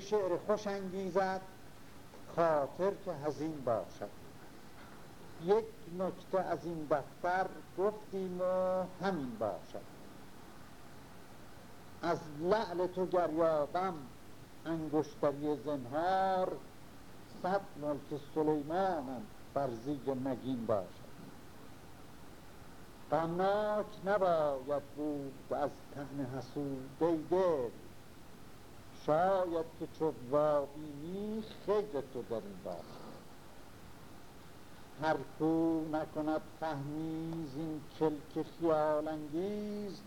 شعر خوش انگیزد خاطر که هزین باشد. یک نکته از این دفتر گفتیم و همین باشد. از لعل تو گریابم انگشتری زنهار صد ملک سلیمانم بر زیر نگین باشد. غمناک نباید بود از تن حسود دل شاید که چو وابینی خیر تو در این هر کو نکند فهمیز این کلک خیال انگیز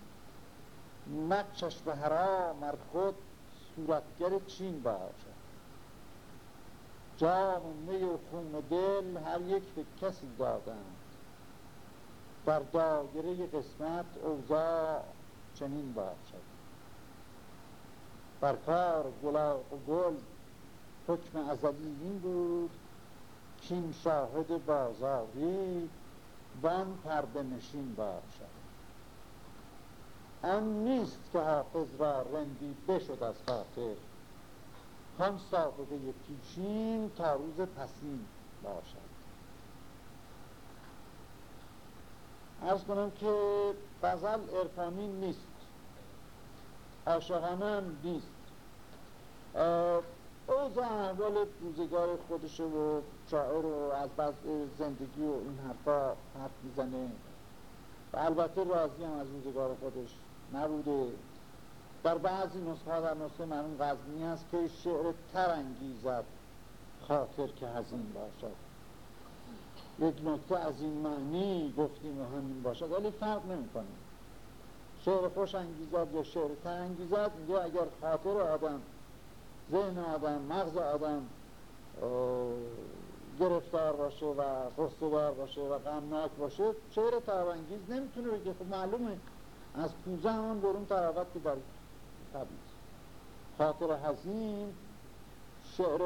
نقشش به حرام ار خود صورتگر چین باشد جام می و خون دل هر یک به کسی دادند. در دایره قسمت اوضاع چنین باشد. بر کار گلاق گل. حکم ازلی این بود کین شاهد بازاری وان پرده نشین باشد. آن نیست که حافظ را رندی بشد از خاطر. هم سابقه پیشین تا روز پسین باشد. ارز کنم که غزل ارفانی نیست. عاشقانه هم نیست اوضاع احوال روزگار خودشه و شاعر و از بعض زندگی و این حرفا حرف می‌زنه. و البته راضی هم از روزگار خودش نبوده. در بعضی نسخه در نسخه مرمون غزنی هست که شعر تر انگیزد خاطر که هزین باشد. یک نکته از این معنی گفتیم و همین باشد ولی فرق نمی کنیم شعر خوش انگیزد یا شعر تر انگیزد یا اگر خاطر آدم ذهن آدم مغز آدم گرفتار باشه و خستوار باشه و غمناک باشه شعر ترانگیز نمی‌تونه بگه. خب معلومه. از پوزه همون برون تراوت که در طبیعی خاطر حزین شعر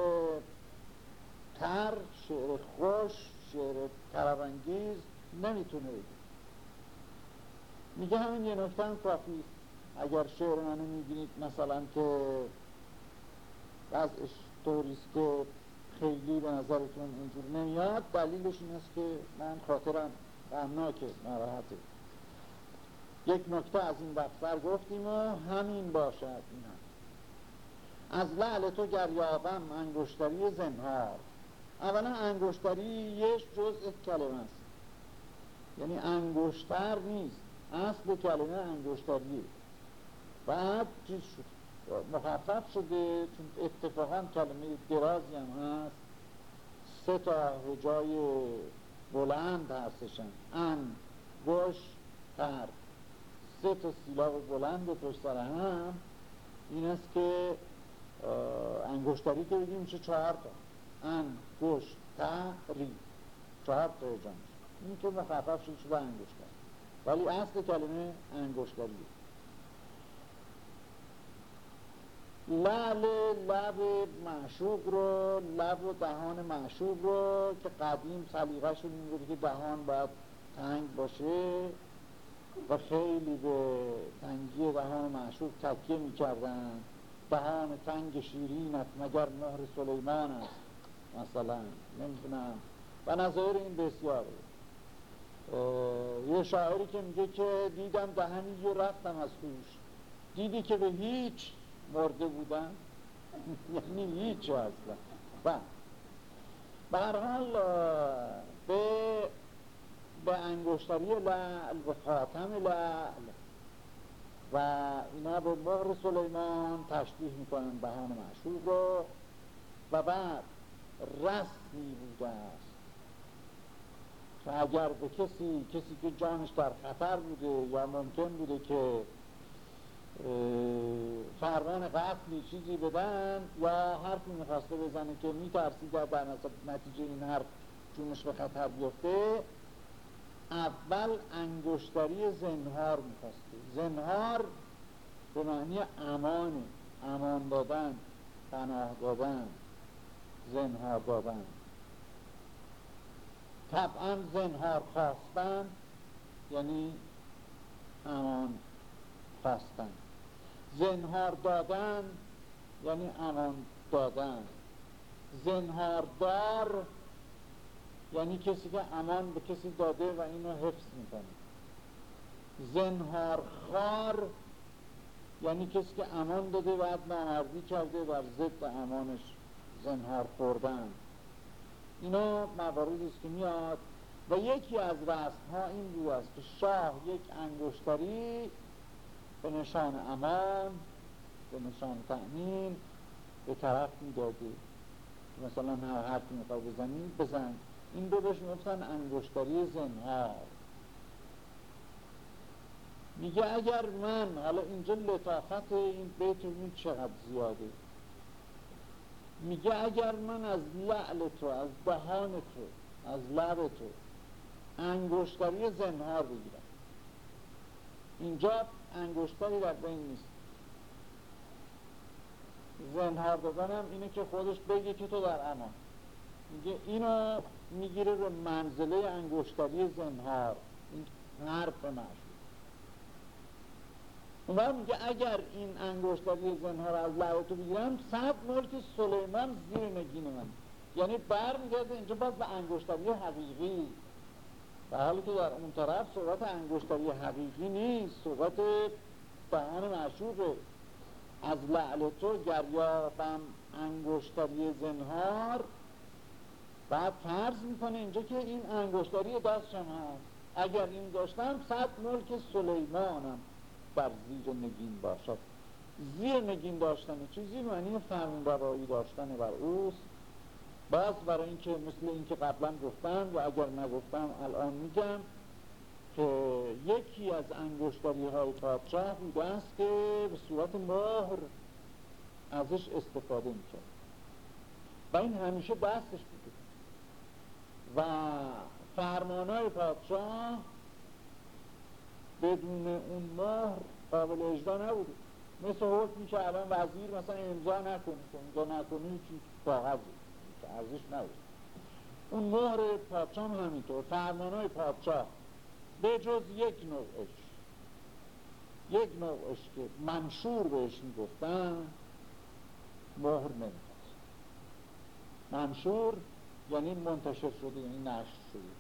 تر شعر خوش شعر ترانگیز نمی‌تونه بگه. میگه همین یه نکته هم کافی اگر شعر منو می‌بینید مثلا که وضعش طوریست که خیلی به نظرتون اینجور نمیاد دلیلش این است که من خاطرم غمناکه ناراحته. یک نکته از این دفتر گفتیم و همین باشد این هم. از لعل تو گریابم انگشتری زنهار. اولا انگشتری یک جزء کلمه است. یعنی انگشتر نیست. اصل کلمه انگشتریه بعد چیز شد؟ مخفف شده چون اتفاقا کلمه درازی هم هست. سه تا هجای بلند هستشن. ان گوش تر. سه تا سیلاب بلند پشت سر هم. این است که انگشتری که بگیم میشه چهار تا. ان گوش تری چهار تا هجا این که مخفف شد شده انگشتر؟ ولی اصل کلمه انگشتریه لعل لب معشوق رو لب و دهان معشوق رو که قدیم سلیقهشون این بوده که دهان باید تنگ باشه و خیلی به تنگی دهان معشوق تکیه می‌کردن. دهان تنگ شیرینت مگر مهر سلیمان است؟ مثلا. نمی‌دونم. و نظایر این بسیاره یه شاعری که میگه که دیدم دهنی رو رفتم از خوش. دیدی که به هیچ مرده بودن یعنی هیچ اصلا. و به هر حال به به انگشتری لعل به خاتم لعل. و اینا به مهر سلیمان تشبیه می‌کنن بهان معشوق رو. و بعد رسمی بوده که اگر به کسی کسی که جانش در خطر بوده یا ممکن بوده که فرمان قتلی چیزی بدن یا حرفی می‌خواسته بزنه که میترسید در نتیجه این حرف جونش به خطر بیفته اول انگشتری زنهار می‌خواسته. زنهار به معنی امان امان دادن پناه دادن زنهار دادن طبعا زنهار خواستن یعنی امان خواستن زنهار دادن یعنی امان دادن. زنهاردار یعنی کسی که امان به کسی داده و اینو حفظ می‌کنه. زنهارخوار یعنی کسی که امان داده بعد نامردی کرده بر ضد امانش زنهار خوردن. اینا مواردی است که میاد و یکی از رسم ها این بود است که شاه یک انگشتری به نشان امان به نشان تأمین به طرف می‌داده مثلا هر حرفی می‌خواه بزنی بزن. این دو بهش می‌گفتن انگشتری زنهار. میگه اگر من حالا اینجا لطافت این بیت چقدر زیاده. میگه اگر من از لعل تو از دهان تو از لب تو انگشتری زنهار بگیرم. اینجا انگشتری در بین نیست. زنهار دادنم اینه که خودش بگه که تو در امان. میگه اینو می‌گیره به منزله انگشتری زنهار این حرف مشهور اون میگه اگر این انگشتری زنهار از لب تو بگیرم صد ملک سلیمان زیر نگین من. یعنی برمیگرده اینجا باز به انگشتری حقیقی. و حالی که در اون طرف صحبت انگشتری حقیقی نیست صحبت دهان معشوقه. از لعل تو گریابم انگشتری زنهار. بعد فرض می‌کنه اینجا که این انگشتری دستشم هست. اگر این داشتم صد ملک سلیمانم. بر زیر نگین باشد زیر نگین داشتن چیزی معنی فرمون روایی داشتن بر اوست. باز برای اینکه مثل اینکه قبلا گفتم و اگر نگفتم الان میگم که یکی از انگشتاری های پادشاه بوده است که به صورت مهر ازش استفاده می‌کرد. و این همیشه دستش بوده و فرمان های پادشاه بدون اون مهر قابل اجرا نبوده. مثل حکمی که الان وزیر مثلا امضا نکنه که امضا نکنه چی کاغذ که ارزش نبوده. اون مهر پادشاه هم همینطور فرمان های پادشاه. به جز یک نوعش یک نوعش که منشور بهش می‌گفتن مهر نمی‌خواست منشور یعنی منتشر شده یعنی نشر شده.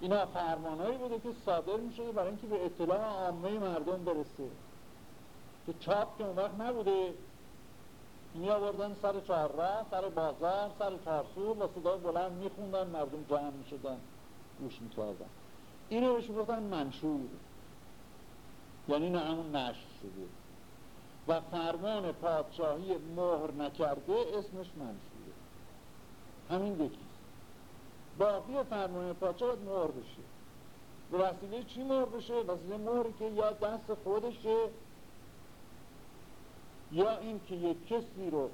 اینا فرمانهایی بوده که صادر میشه برای اینکه به اطلاع عامه مردم برسه. که چاپ که اون وقت نبوده. می آوردن سر چهارراه سر بازار سر چهارسور و صدای بلند میخوندن مردم جمع می‌شدن گوش می‌کردن. اینو بهش گفتن منشور. یعنی نه همون نشر شده. و فرمان پادشاهی مهر نکرده اسمش منشوره. همین یکی باقی فرمان پادشاه باید مهر بشه به وسیله چی مهر بشه؟ وسیله مهری که یا دست خودشه یا این که یک کسی رو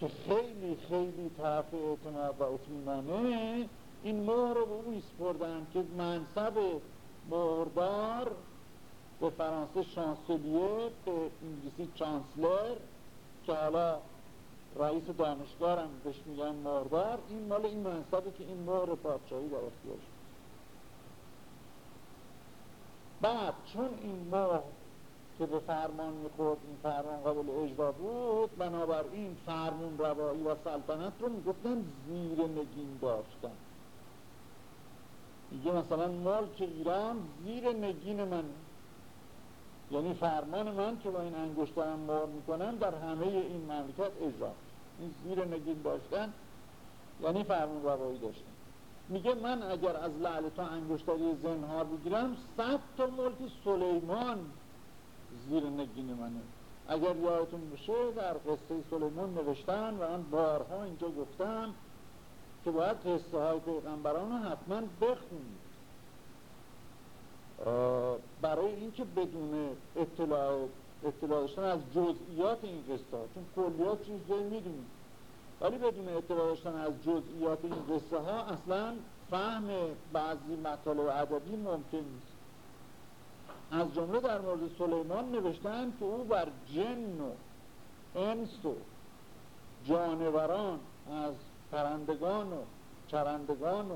که خیلی خیلی طرف اعتماد و اطمینانه این مهر رو به او ایسپردن که منصب مهردار به فرانسه شانسلیه به انگلیسی چانسلر که حالا رئیس دانشگاه هم بهش میگن مهردار این مال این منصبه که این مهر پادشاهی در اختیار شد. بعد چون این مهر که به فرمان می‌خورد این فرمان قابل اجرا بود بنابراین فرمون روایی و سلطنت رو می‌گفتن زیر نگین داشتن میگه مثلا ملک ایران زیر نگین من یعنی فرمان من که با این انگشترم مار می‌کنم در همه این مملکت اجرا. این زیر نگین داشتن یعنی فرمان روایی داشتن. میگه من اگر از لعل تا انگشتری زنهار بگیرم صد تا ملک سلیمان زیر نگین منه. اگر یادتون بشه در قصه سلیمان نوشتن و من بارها اینجا گفتم که باید قصه های پیغمبران رو حتما بخونید. برای اینکه بدون اطلاع اطلاع از جزئیات این قصه ها چون کلیات چیزی می‌دونید ولی بدون اطلاع از جزئیات این قصه ها اصلا فهم بعضی مطالب ادبی ممکن نیست. از جمله در مورد سلیمان نوشتن که او بر جن و انس و جانوران از پرندگان و چرندگان و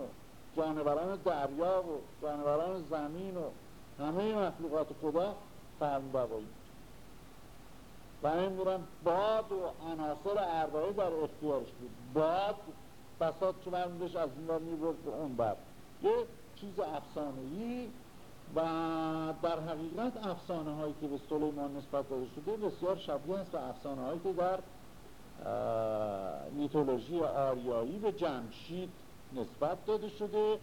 جانوران دریا و جانوران زمین و همه مخلوقات خدا بوایی و میرم باد و عناصر اربعه در اختیارش بود. باد بساط که برمیدش از این بر می‌برد به اون بر. یه چیز افسانه‌ای و در حقیقت افسانه هایی که به سلیمان نسبت داده شده بسیار شبیه است به افسانه هایی که در میتولوژی آریایی به جمشید نسبت داده شده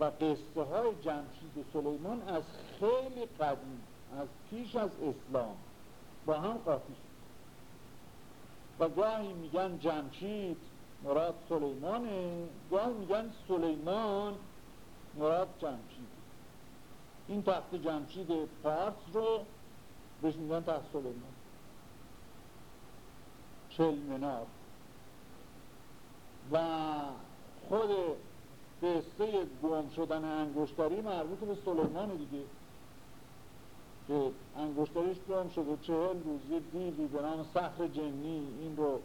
و قصه های جمشید سلیمان از خیلی قدیم از پیش از اسلام با هم قاطی شد. و گاهی میگن جمشید مراد سلیمانه گاهی میگن سلیمان مراد جمشید. این تخت جمشید پارس رو بهش میگن تخت سلیمان. چل و خود قصه گم شدن انگشتری مربوط به سلیمان دیگه. که انگشتریش گم شده چهل روز یه دیوی به نام سخر جنی این رو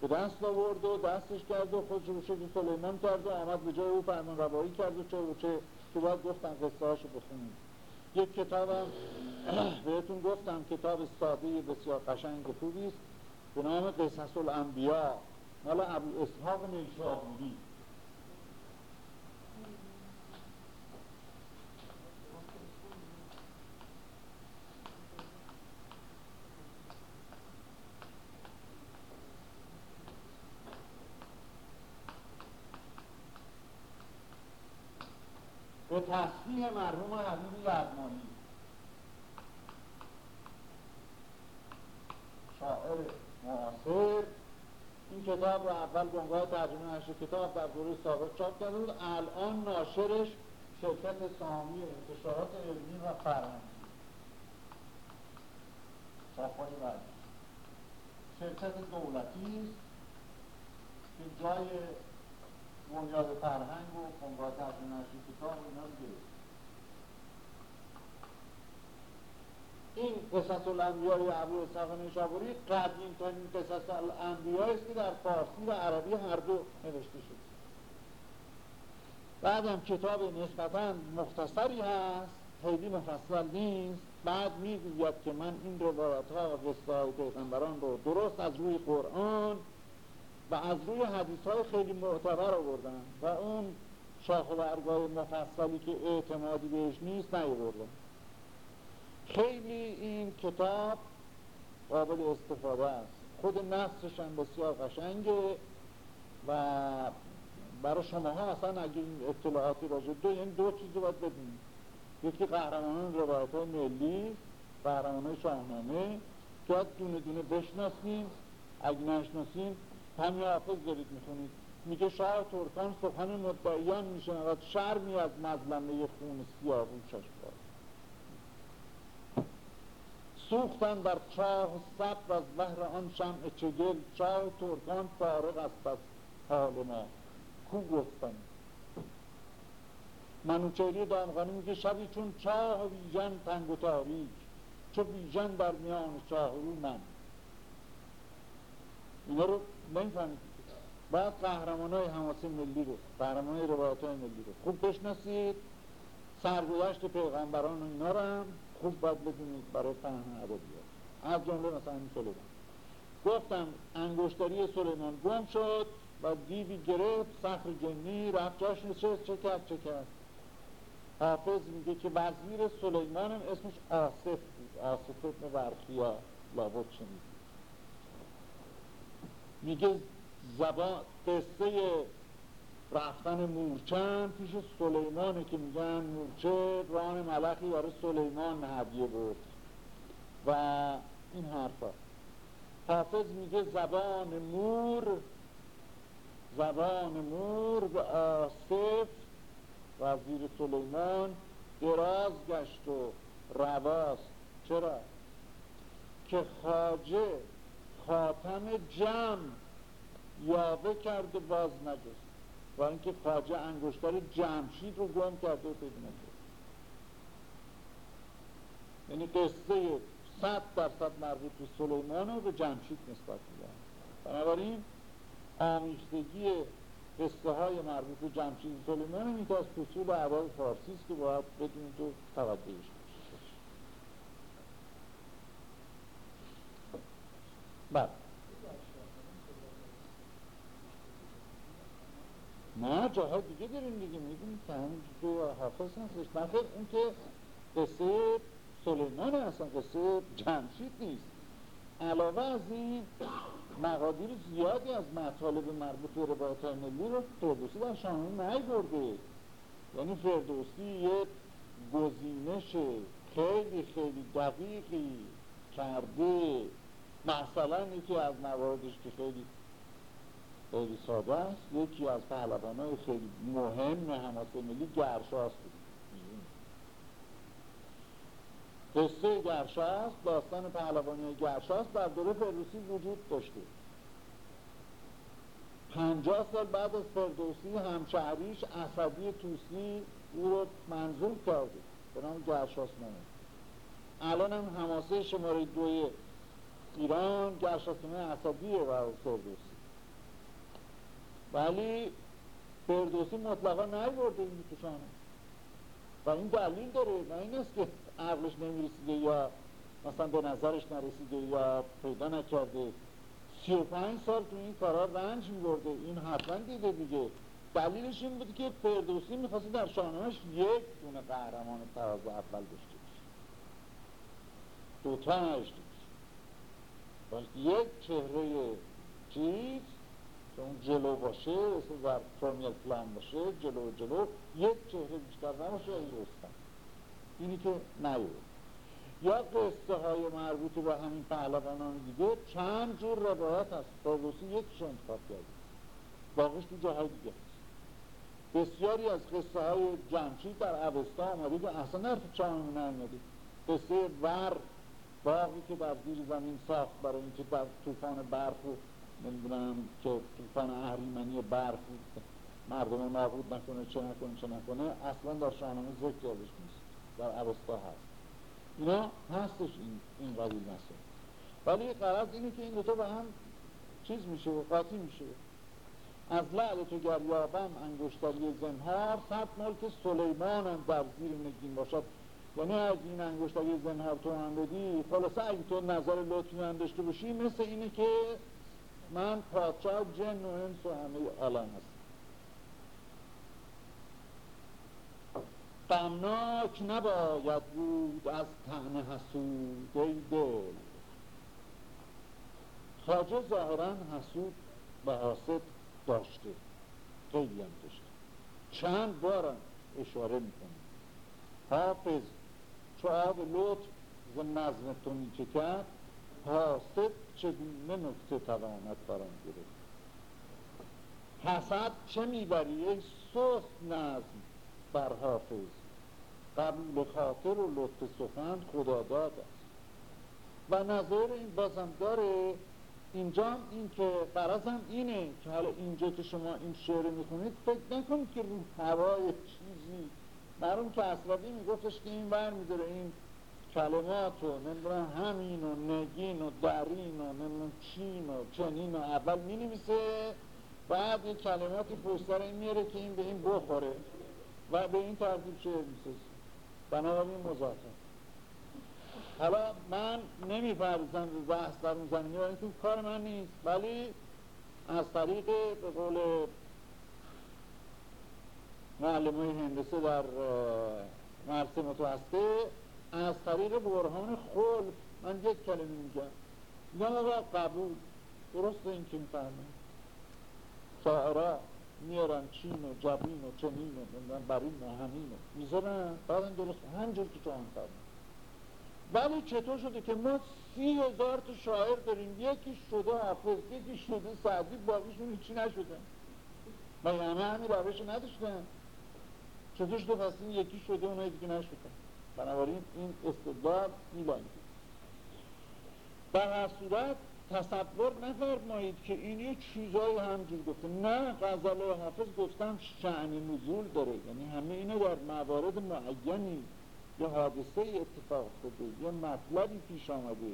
به دست آورد و دستش کرد و خودش رو شکل سلیمان کرد و آمد به جای او فرمان روایی کرد و چه و چه. که باید گفتم قصه هاشو بخونیم یک کتابم بهتون گفتم کتاب ساده بسیار قشنگ و خوبی است. به نام قصص الانبیا. مال ابو اسحاق نیشابوری به مرحوم حبیب یزمانی شاعر معاصر. این کتاب رو اول گنگاه ترجمه نشر کتاب در دوره سابق چاپ کرده بود. الان ناشرش شرکت سامی انتشارات علمی و فرهنگی. چاپای بعد شرکت دولتی که جای بنیاد فرهنگ و بنگاه ترجمه نشر کتاب اینا این قصص الانبیای ابو اسحاق نیشابوری قدیم ترین قصص الانبیای است که در فارسی و عربی هر دو نوشته شد بعدم کتاب نسبتا مختصری هست خیلی مفصل نیست. بعد می‌گوید که من این روایت ها و قصه های پیغمبران رو درست از روی قرآن و از روی حدیث های خیلی معتبر آوردن و اون شاخ و برگاه مفصلی که اعتمادی بهش نیست نیاوردن خیلی این کتاب قابل استفاده است. خود نصرش هم بسیار قشنگه و برای شما ها اصلا اگه این اطلاعاتی راجع دو یعنی دو چیز باید بدونید. یکی قهرمانان روایت های ملی قهرمان های شاهنامه. که دونه دونه بشناسیم اگه نشناسیم همین حافظ دارید می‌خونید. میگه شاه ترکان سخن مدعیان میشنود. شرمی از مظلمه خون سیاهوشش باد سوختن در چاه سب از بهر آن شمع چگل چاه ترکان فارغ است از حال ما. کو گفتن منوچهری دامغانی میگه شبی چون چاه ویژن تنگ و تاریک چو ویژن در میان چاه رو من. اینا رو نمی‌فهمید بعد قهرمان های حماسه ملی رو قهرمان های روایت های ملی رو. خوب بشناسید؟ سرگذشت پیغمبران و اینا رو هم. خوب باید بدونید برای فهم ادبیات از جمله مثلا سلیمان. گفتم انگشتری سلیمان گم شد و دیوی گرفت سخر جنی رفت جاش نشست چه کرد چه کرد؟ حافظ میگه که وزیر سلیمان اسمش آصف بود. آصف ابن برخیا. لابد شنید میگه زبان قصه رفتن مورچن پیش سلیمانه که میگن مورچه ران ملخی برای سلیمان هدیه بود و این حرفا. حافظ میگه زبان مور زبان مور به آصف وزیر سلیمان دراز گشت و رواست. چرا؟ که خاجه خاتم جمع یاوه کرده باز نجست و اینکه خاجه انگشتر جمشید رو گم کرده و پیدا یعنی قصه صد درصد مربوط به سلیمان رو به جمشید نسبت میدن بنابراین آمیختگی قصه های مربوط به جمشید سلیمان این که از فصول عوال فارسی است که باید بدونید و توجهش نه جاهای دیگه داریم دیگه می‌دونیم که جو حافظ هستش نخیر اون که قصه سلیمان اصلا قصه جمشید نیست. علاوه از این مقادیر زیادی از مطالب مربوط به روایت ملی رو فردوسی در شاهنامه برده. یعنی فردوسی یک گزینش خیلی خیلی دقیقی کرده. مثلا یکی از مواردش که خیلی خیلی ساده است. یکی از پهلوان های خیلی مهم حماس ملی گرشاست. قصه گرشاست داستان پهلوانی گرشاست. در دوره فردوسی وجود داشته. پنجاه سال بعد از فردوسی همشهریش اسدی توسی او رو منظور کرده. به نام گرشاسنامه الان هم هماسه شماره دوی ایران گرشاسنامه اسدیه و فردوسی. ولی فردوسی مطلقا نیورده این توشانه و این دلیل داره نه این است که عقلش نمی‌رسیده یا مثلا به نظرش نرسیده یا پیدا نکرده. سی و پنج سال تو این کارا رنج میبرده. این حتما دیده دیگه. دلیلش این بود که فردوسی می‌خواسته در شاهنامهش یک دونه قهرمان تراز اول داشته باشه. دوتا نشته باشه. یک چهره چیز اون جلو باشه در فرمیل پلان باشه جلو جلو یک چهره بیشتر نباشه این رستم. اینی که نیورد یا قصه های مربوط به همین پهلوانان دیگه چند جور روایت هست. فردوسی یکیش انتخاب کرده باقیش تو جاهای دیگه هست. بسیاری از قصه های جمشید در عوستا آمده که اصلا نرف چانمونه نیامده قصه ور باقی که در زیر زمین ساخت برای اینکه در طوفان برف و نمی‌دونم که طوفان اهریمنی برف مردم نابود نکنه چه نکنه چه نکنه اصلا در شاهنامه ذکر نیست. در عوستا هست. اینا هستش این, این قبیل مسئله ولی قرار اینه که این دوتا به هم چیز میشه و قاطی میشه. از لعل تو گریابم انگشتری زنهار صد که سلیمان هم در زیر نگین باشد. یعنی اگه این انگشتری زنهار تو هم بدی خلاصه اگه تو نظر لطفی من داشته باشی مثل اینه که من پادشاه جن و انس و همه عالم هستم. غمناک نباید بود از تن حسود ای دل خواجه ظاهرا حسود و حاسد داشته خیلی هم داشته. چند بارم اشاره می‌کنه حافظ چو آب لطف ز نظم تو میچکد حاسد چگونه نکته تواند بران گرفت. حسد چه می‌بری ای سست نظم بر حافظ؟ قبول خاطر و لطف سخن خداداد است. و نظر این بازم داره اینجا این که برازم اینه که حالا اینجا که شما این شعر می‌خونید فکر نکنید که رو هوای چیزی. مرون که اصلابی میگفتش که این بر میداره این کلمات و نمی‌دونم همین و نگین و درین و نمی‌دونم چین و چنین و اول می بعد یه کلماتی پشتر این میاره که این به این بخوره و به این ترتیب شعر می‌سازه. بنابراین مذاکره حالا من نمی‌پردازم به بحث در اون زمینی و کار من نیست. ولی از طریق به قول معلم های هندسه در مرسه متوسطه از طریق برهان خل من یک کلمه میگم. میگم آقا قبول. درست این که می‌فهمه شاعرها میارن چین و جبین و چنین و برین و همین و می‌ذارن. بعد درست همجور که تو هم ولی چطور شده که ما سی هزار تا شاعر داریم؟ یکی شده حافظ یکی شده سعدی باقیشون هیچی نشدن و همه همین روش نداشتن؟ چطور شده؟ پس این یکی شده اونایی دیگه نشدن بنابراین این استدلال میباید در صورت تصور نفرمایید که این یه چیزایی همجور گفته. نه غزل حافظ گفتم شعن نزول داره. یعنی همه اینو در موارد معینی یه حادثه اتفاق افتاده یه مطلبی پیش آمده.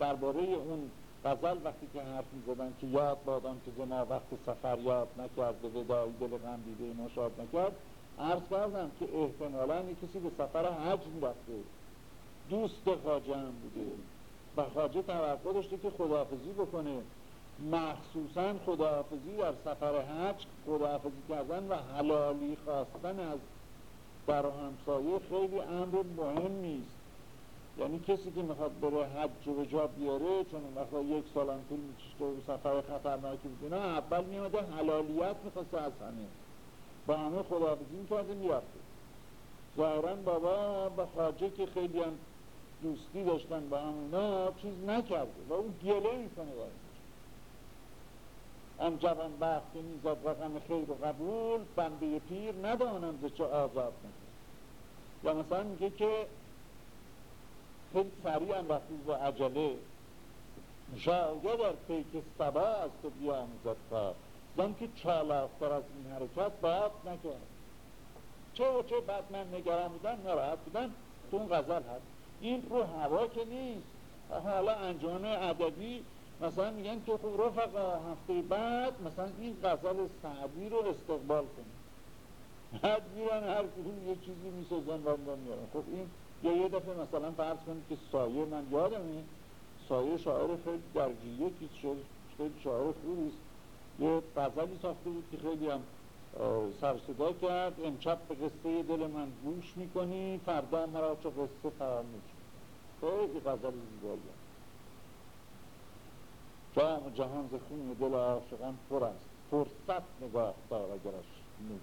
درباره اون غزل وقتی که حرف می‌زدن که یاد بادم که جنا وقت سفر یاد نکرد و ودایی دل غم دیده نکرد. عرض کردم که احتمالا کسی به سفر حج می‌رفته. دوست خواجه هم بوده. و خواجه توقع داشته که خداحافظی بکنه. مخصوصا خداحافظی در سفر حج خداحافظی کردن و حلالی خواستن از در همسایه خیلی امر مهمی است یعنی کسی که می‌خواد بره حج و جا بیاره چون وقتا یک سال هم طول میکشته و سفر خطرناکی بودینا اول میامده حلالیت می‌خواسته از همه. با همه خداحافظی می‌کرده می‌رفته ظاهرا بابا با خاجه که خیلی هم دوستی داشتن با هم اینا چیز نکرده و اون گله می‌کنه باید. آن جوان که می‌زد رقم خیر و قبول بنده پیر ندانم ز چه آزاد نکرد یا مثلا میگه که خیلی سریع هم وقتی با عجله شاید در پیک سبا از تو بیاموزد کار زن که چالاختر از این حرکت باید نکرد چه و چه بعد من نگرم بودن نراحت بودن تو اون غزل هست. این رو هوا که نیست. حالا انجام ادبی مثلا میگن که خب رفقا هفته بعد مثلا این غزل سعدی رو استقبال کنیم بعد میرن هر کدوم یه چیزی می‌سازن و میارن. خب این یا یه دفعه مثلا فرض کنید که سایه من یادمه سایه شاعر خیلی درگیریه که خیلی شاعر خوبی است. یه غزلی ساخته بود که خیلی هم سرصدا کرد. امشب به قصه دل من گوش می‌کنی فردا مرا چه قصه فراموش خیلی غزل زیبایی. جام جهان ز خون دل عاشقان پر است. فرصت نگاه دار اگرش نوش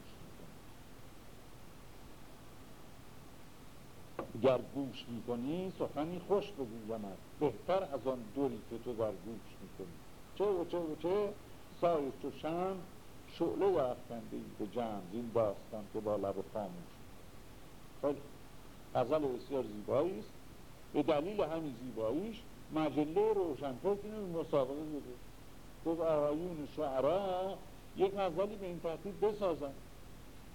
گر گوش می‌کنی سخنی خوش بگویمت بهتر از آن دوری که تو در گوش می‌کنی. چه و چه و چه؟ سایه چو شم شعله و افکنده ای به جمع این داستان که با لب خاموش خیلی غزل بسیار زیبایی است. به دلیل همین زیباییش مجله روشن فکر مسابقه بده گفت آقایون شعرا یک غزلی به این ترتیب بسازن.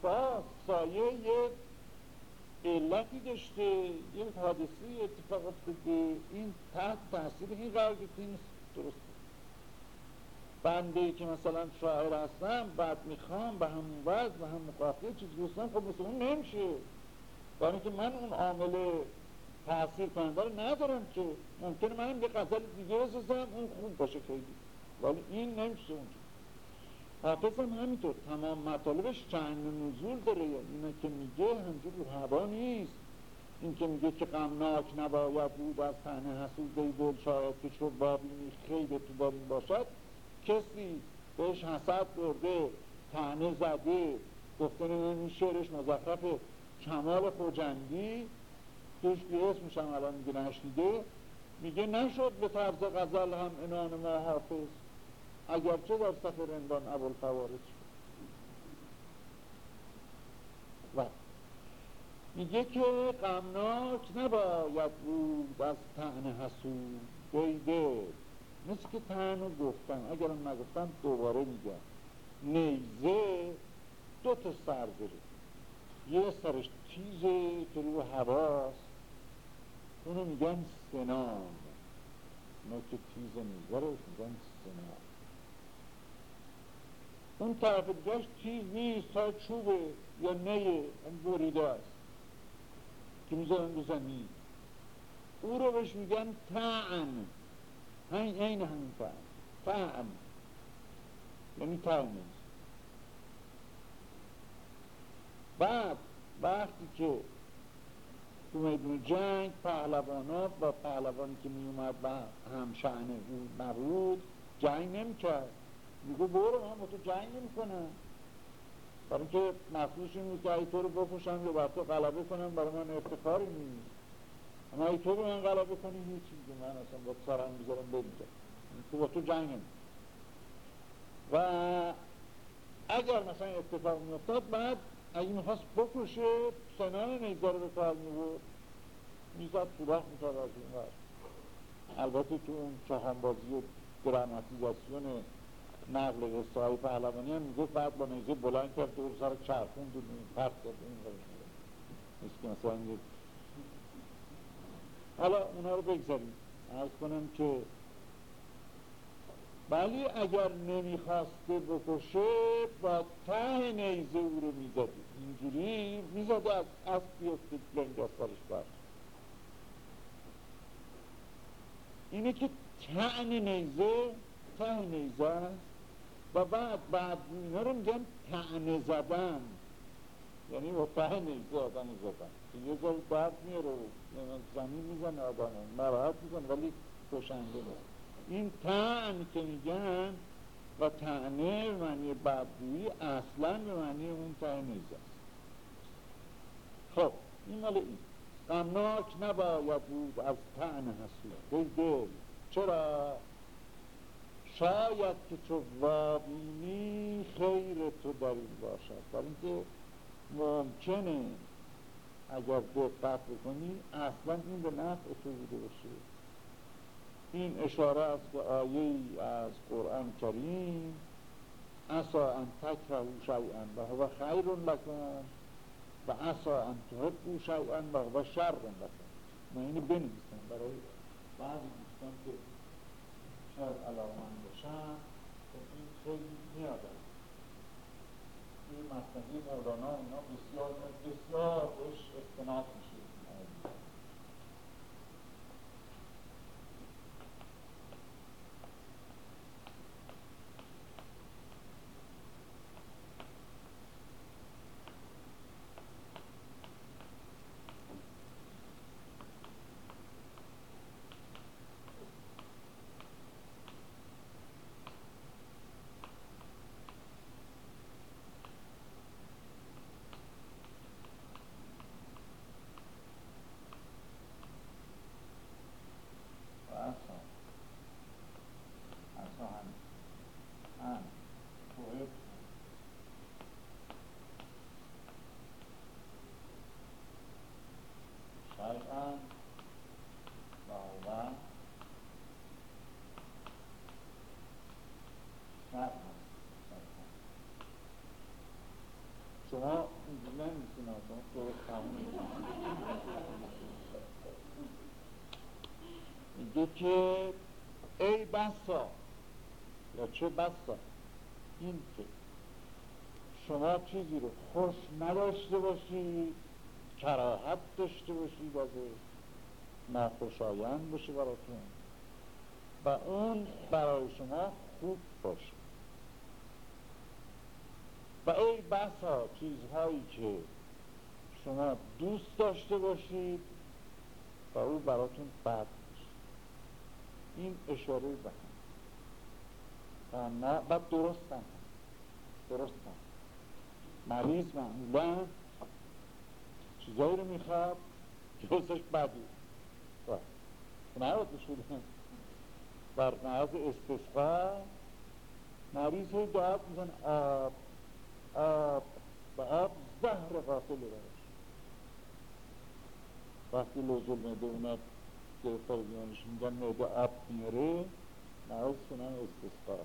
باز سایه یک علتی داشته یک حادثه اتفاق افتاده. این تحت تحصیل این قرار گرفته این درست. بنده ای که مثلا شاعر هستم بعد می‌خوام به همون وضع و هم مقافیه چیز گفتم خب مثل اون نمیشه. برای که من اون عامل تحصیل کننده رو ندارم که. ممکنه منم یه غزل دیگه بسازم اون خوب باشه خیلی. ولی این نمیشه اونجا. حافظ هم همینطور. تمام مطالبش چند نزول داره. یعنی اینه که میگه همجور رو هوا نیست. این که میگه که غمناک نباید بود از تنه حسوده دل شاید که شد بابینی خیلی تو بابین باشد. کسی بهش حسد برده تنه زده گفته این شعرش مزخرف کمال خوجندی توش که هم الان میگه نشنیده. میگه نشد به طرز غزل هم انان ما حافظ اگرچه در سفر رندان اول فوارد و میگه که غمناک نباید بود از تن حسود بیده مثل که تن رو گفتن اگرم نگفتم دوباره میگم. نیزه دو تا سر داره یه سرش تیزه که رو هواست اونو میگن سنان. اونا که تیز نیزه رو میگن سنان. اون طرف دیگرش چیز نیست تا چوبه یا نیه اون بریده است. که می‌ذارن رو او رو بهش میگن تعن همین این همین تعن تعن یعنی تعن بعد وقتی که تو میدون جنگ پهلوانات با پهلوانی که میومد و همشعنه او نبود جنگ نمی‌کرد میگو برو من تو جنگ نمی‌کنم برای که مخصوص این بود که ای تو رو یا بر تو غلبه کنم برای من افتخاری نیست اما ای تو رو من غلبه کنی هیچ چیزی. من اصلا با سرم بریزم تو. با تو جنگ نمی و اگر مثلا اتفاق میافتاد بعد اگه می‌خواست بکشه سنان نیزه به کار میبود می‌زد سوراخ می‌کرد از ور. البته تو اون چهانبازی و دراماتیزاسیون نقل قصه های پهلوانی هم می‌گفت بعد با نیزه بلند کرد دور سر چرخون دو پرد کرد. این که مثلا حالا اونا رو بگذاریم. ارز کنم که ولی اگر نمی‌خواسته بکشه با ته نیزه او رو می‌زده اینجوری می‌زده از اسب بیفته لنگ از سرش اینه که تعن نیزه ته نیزه است. و بعد بعد اینا رو میگن تعنه زدن. یعنی ته نیزه آدم زدن. یه ذاری بعد میاره زمین میزن آدم نراحت میزن ولی نیست این تن که میگن و تعنه به معنی بدگویی اصلا به معنی اون ته نیزه است خب این مال این. غمناک نباید بود از تن حسود. دل چرا؟ شاید که تو وابینی خیر تو در این باشد. در اینکه ممکنه اگر دقت بکنی اصلا این به نفع تو بوده باشه. این اشاره است به آیه از قرآن کریم اصا ان تکرهو شیئا و هو خیر لکن و اصا ان تحبو شیئا و هو شر لکن من اینو بنویسم برای بعضی دوستان که شاید علاقمند باشن خب این خیلی میاد. این مصنوی مولانا اینا بسیار بسیار بهش استناد میشه شما اینجوری نمی‌تونم شما درست تموم میگه که ای بسا بسا. این که شما چیزی رو خوش نداشته باشید کراهت داشته باشید ازش ناخوشایند باشه براتون. و اون برای شما خوب باشه. و ای بسا چیزهایی که شما دوست داشته باشید و او براتون بد باشه. این اشاره به هم نه بعد درست هم مریض معمولا چیزایی رو می‌خواد که حسش بدی نهاد بشودن بر محض استثقا مریض رو دعب میزن آب آب و آب زهر قاتل براش وقتی لوزول میده اونا گرفتار بیانش میگن میده آب میاره نهاز کنن استثقا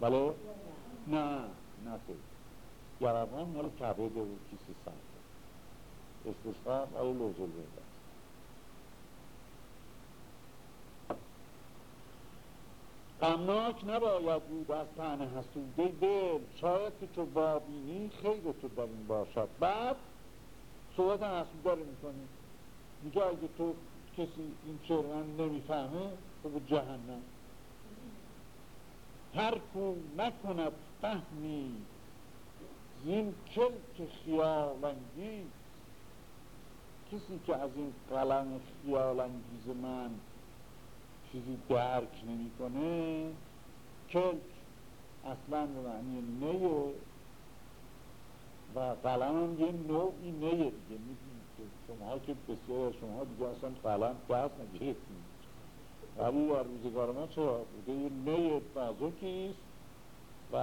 بله؟ نه نه خیلی گرمان مال کبد و کیسی سنگ استثقا برای لوزول میده. غمناک نباید بود از تن حسوده دل شاید که تو بابینی خیر تو در این باشد. بعد صحبت حسوده رو می‌کنی. میگه اگه تو کسی این شعر نمی‌فهمه تو به جهنم. هر کو نکند فهمی این کلک خیالنگیز کسی که از این قلم خیالانگیز من چیزی درک نمی‌کنه کلک اصلا به معنی نیه و قلم هم یه نوعی نیه دیگه. می‌دونید که شما که بسیار شما دیگه اصلا قلم دست ولی در روزگار ما چرا بوده یه نی نازکیست و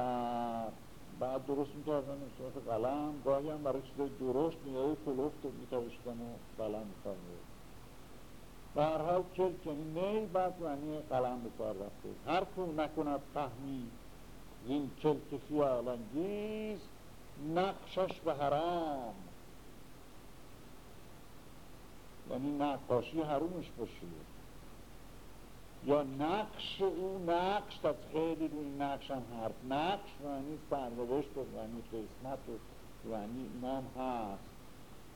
بعد درست می‌کردن صورت قلم. گاهی هم برای چیزای درشت نیای کلوفت میتابشتن و قلم هر حال کل نی بعد معنی قلم به کار رفته. هر کو نکند فهمی این کلک خیال انگیز نقشش به حرام. یعنی نقاشی حرومش باشه. یا نقش او نقش تا خیلی روی نقش هم حرف نقش یعنی سرنوشت و یعنی قسمت و یعنی اینام هست.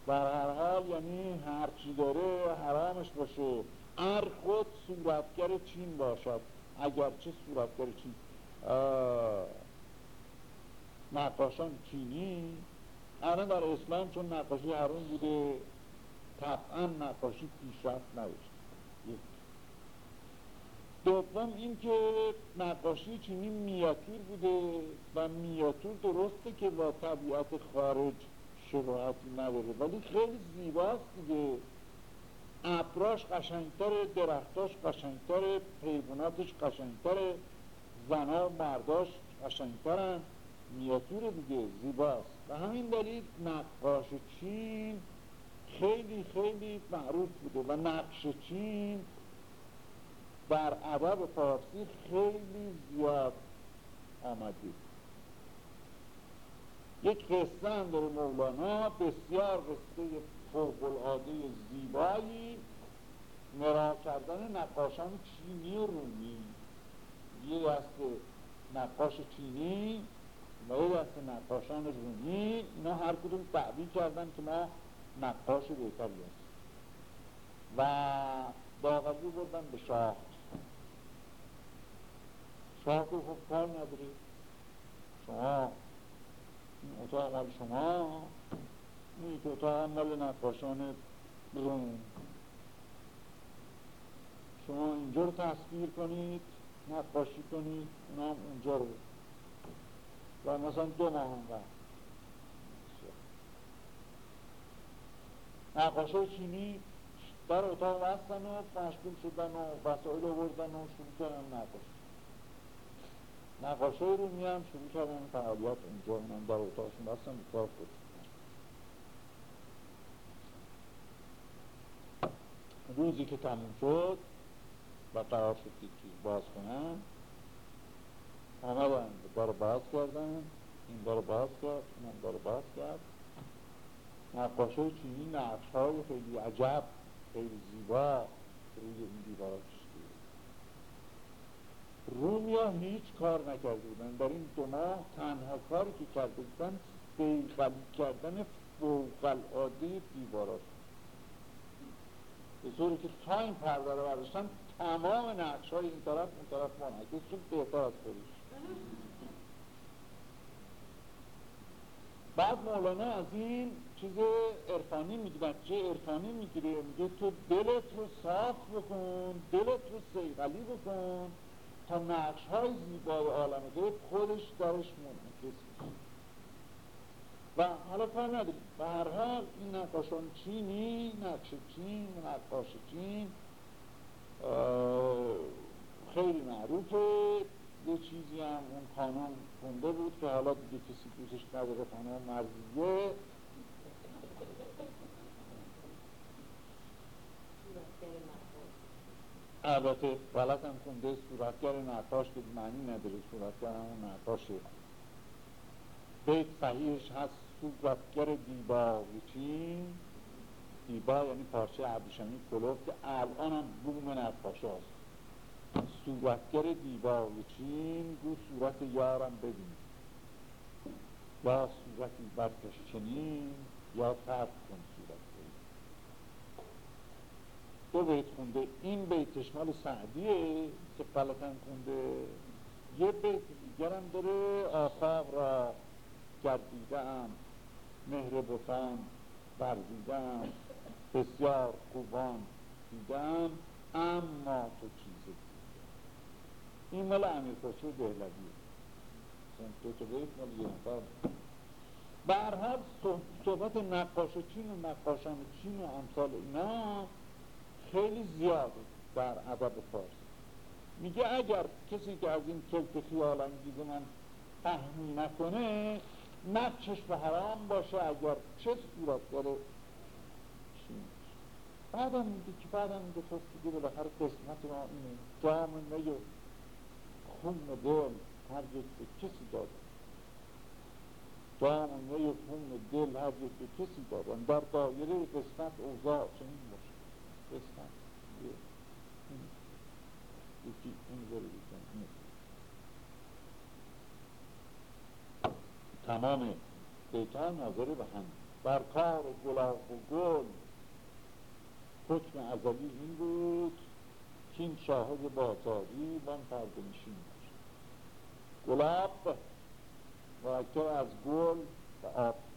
بر هر حال یعنی هرچی داره حرامش باشه. ار خود صورتگر چین باشد. اگرچه صورتگر چین. نقاشان چینی. الان در اسلام چون نقاشی حروم بوده طبعا نقاشی پیشرفت نداشت دوم اینکه نقاشی چینی میاتور بوده و میاتور درسته که با طبیعت خارج شباهتی نداره ولی خیلی زیباست دیگه. ابراش قشنگتره درختاش قشنگتره حیواناتش قشنگتره زنها و مرداش قشنگترن. میاتور دیگه زیباست. و همین دلیل نقاش چین خیلی خیلی معروف بوده و نقش چین در ادب فارسی خیلی زیاد آمده یک قصه هم داره مولانا بسیار قصه فوق العاده زیبایی مرا کردن نقاشان چینی و رومی. یه دست نقاش چینی و یه دست نقاشان رومی. اینا هر کدوم تعبیر کردن که ما نقاش بهتری هست و داغذی بردن به شاه شاه که خب کار نداری. شما این اتاق مال شما. این که اتاق مال نقاشان روم شما اینجا رو تصویر کنید نقاشی کنید اونا هم اونجا رو. و مثلا دو ماه هم نقاشه چینی در اتاق بستن و مشغول شدن و وسایل آوردن و شروع کردن نقاشی نقاشه رو میام شروع کردن فعالیت اونجا اونم در اتاقشون بستن به کار روزی که تموم شد و قرار شد که باز کنن آمدن در باز کردن این در باز کرد این در باز کرد. نقاش های چینی نقش های خیلی عجب خیلی زیبا روی این دیوار رومیا هیچ کار نکرده بودن. در این دو ماه تنها کاری که کرده بودن سیخلی کردن فوق العاده دیوارات. به طوری که تا این پرده رو برداشتن تمام نقش های این طرف اون طرف منعکس شد بهتر از خودش. بعد مولانا از این چیز عرفانی میگه چه عرفانی می‌گیره میگه تو دلت رو صاف بکن دلت رو سیغلی بکن. نقش های زیبای عالم غیب خودش درش منعکس و حالا کار نداریم. به هر حال این نقاشان چینی نقش چین نقاش چین خیلی معروفه. یه چیزی هم اون خانم خونده بود که حالا دیگه کسی دوستش نداره خانم مرزیه. البته غلط هم خونده صورتگر نقاش که معنی نداره صورتگر همون نقاشه. بیت صحیحش هست صورتگر دیبا چین دیبا یعنی پارچه عبدشمی کلوف که الان هم بوم نقاش هست صورتگر دیبا چین گو صورت یارم ببین. یا صورتی برکش چنین یا ترک کن. دو بیت خونده این بیتش مال سعدیه که غلطن خونده. یه بیت دیگرم داره آفاق را گردیدم مهر بطان ورزیدم بسیار خوبان دیدم اما تو چیز دیدم این مال امیر خسرو دهلویه دو تا بیت مال یه نفر. برحال صحبت نقاش چین و نقاشان چین و امثال اینا خیلی زیاده در ادب فارسی میگه اگر کسی که از این کلک خیال انگیز من فهمی نکنه نقشش به حرام باشه اگر چه صورت داره بعدم میگه که بعدم میگه تو دیگه بالاخره قسمت ما اینه. جامعه خون دل هر یک به کسی داده. جامعه خون دل هر یک به کسی دادن در دایره قسمت اوضاع چنین باشه قسمت یکی این تمام. بیتا نظر به هم. بر کار گلاب و گل. حکم ازلی این بود این شاهد بازاری من پرده نشین گلاب مرکب از گل و آب.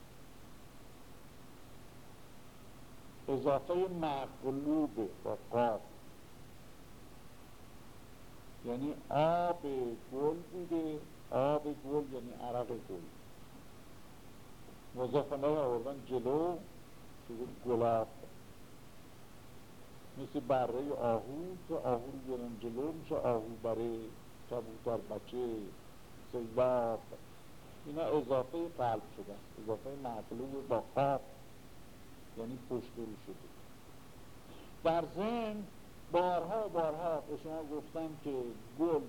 اضافه مغلوب با قاب یعنی آب گل بوده آب گل یعنی عرق گل. مضافه آوردن جلو شده گلاب. مثل بره آهو که آهو رو بیارن جلو میشه آهو بره کبوتر بچه سیلاب. اینا اضافه قلب شده اضافه مقلوب با قلب یعنی پشت رو شده. در ذهن بارها بارها به شما گفتم که گل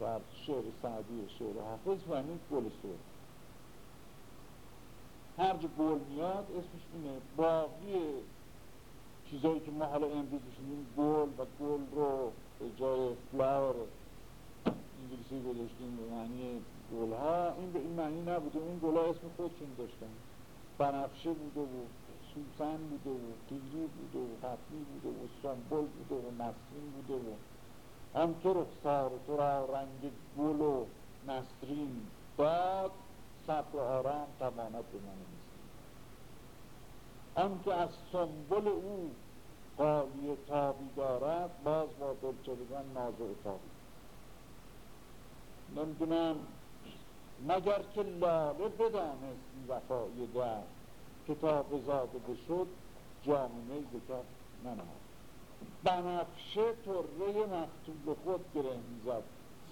در شعر سعدی شعر حافظ یعنی گل سر. هر جا گل میاد اسمش اینه. باقی چیزایی که ما حالا امروز میشونیم گل و گل رو به جای فلاور انگلیسی گذاشتیم به معنی گل ها این به این معنی نبوده این گل ها اسم خودشون داشتن. بنفشه بوده و سوسن بوده و قیری بوده و خطمی بوده و سنبل بوده و نسرین بوده و هم تو رخسار تو را رنگ گل و نسرین داد صبر آرام تمانت به من آن که از سنبل او قالی تابی دارد باز با دلچدگان ناز و اتابی نمی‌دونم مگر که لاله بدانست وفای در کتاب زاده بشد جامعه بکر ننهاد بنفشه طره مختوب خود گره می‌زد.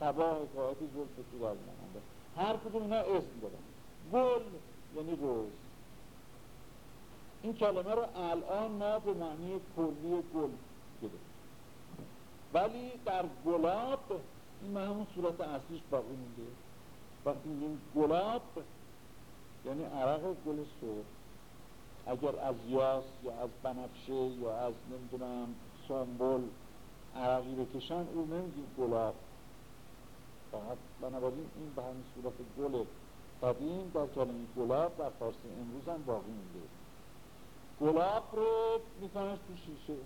سبا حکایت زلف تو در هر کدوم اینا اسم دارن گل یعنی روز. این کلمه رو الان ما به معنی کلی گل گرفت ولی در گلاب این همون صورت اصلیش باقی مونده. وقتی میگیم گلاب یعنی عرق گل سرخ. اگر از یاس یا از بنفشه یا از نمی‌دونم سنبل عرقی بکشن او نمیگیم گلاب. فقط بنابراین این به همین صورت گل قدیم در کلمه گلاب در فارسی امروز هم باقی مونده. گلاب رو میکنش تو شیشه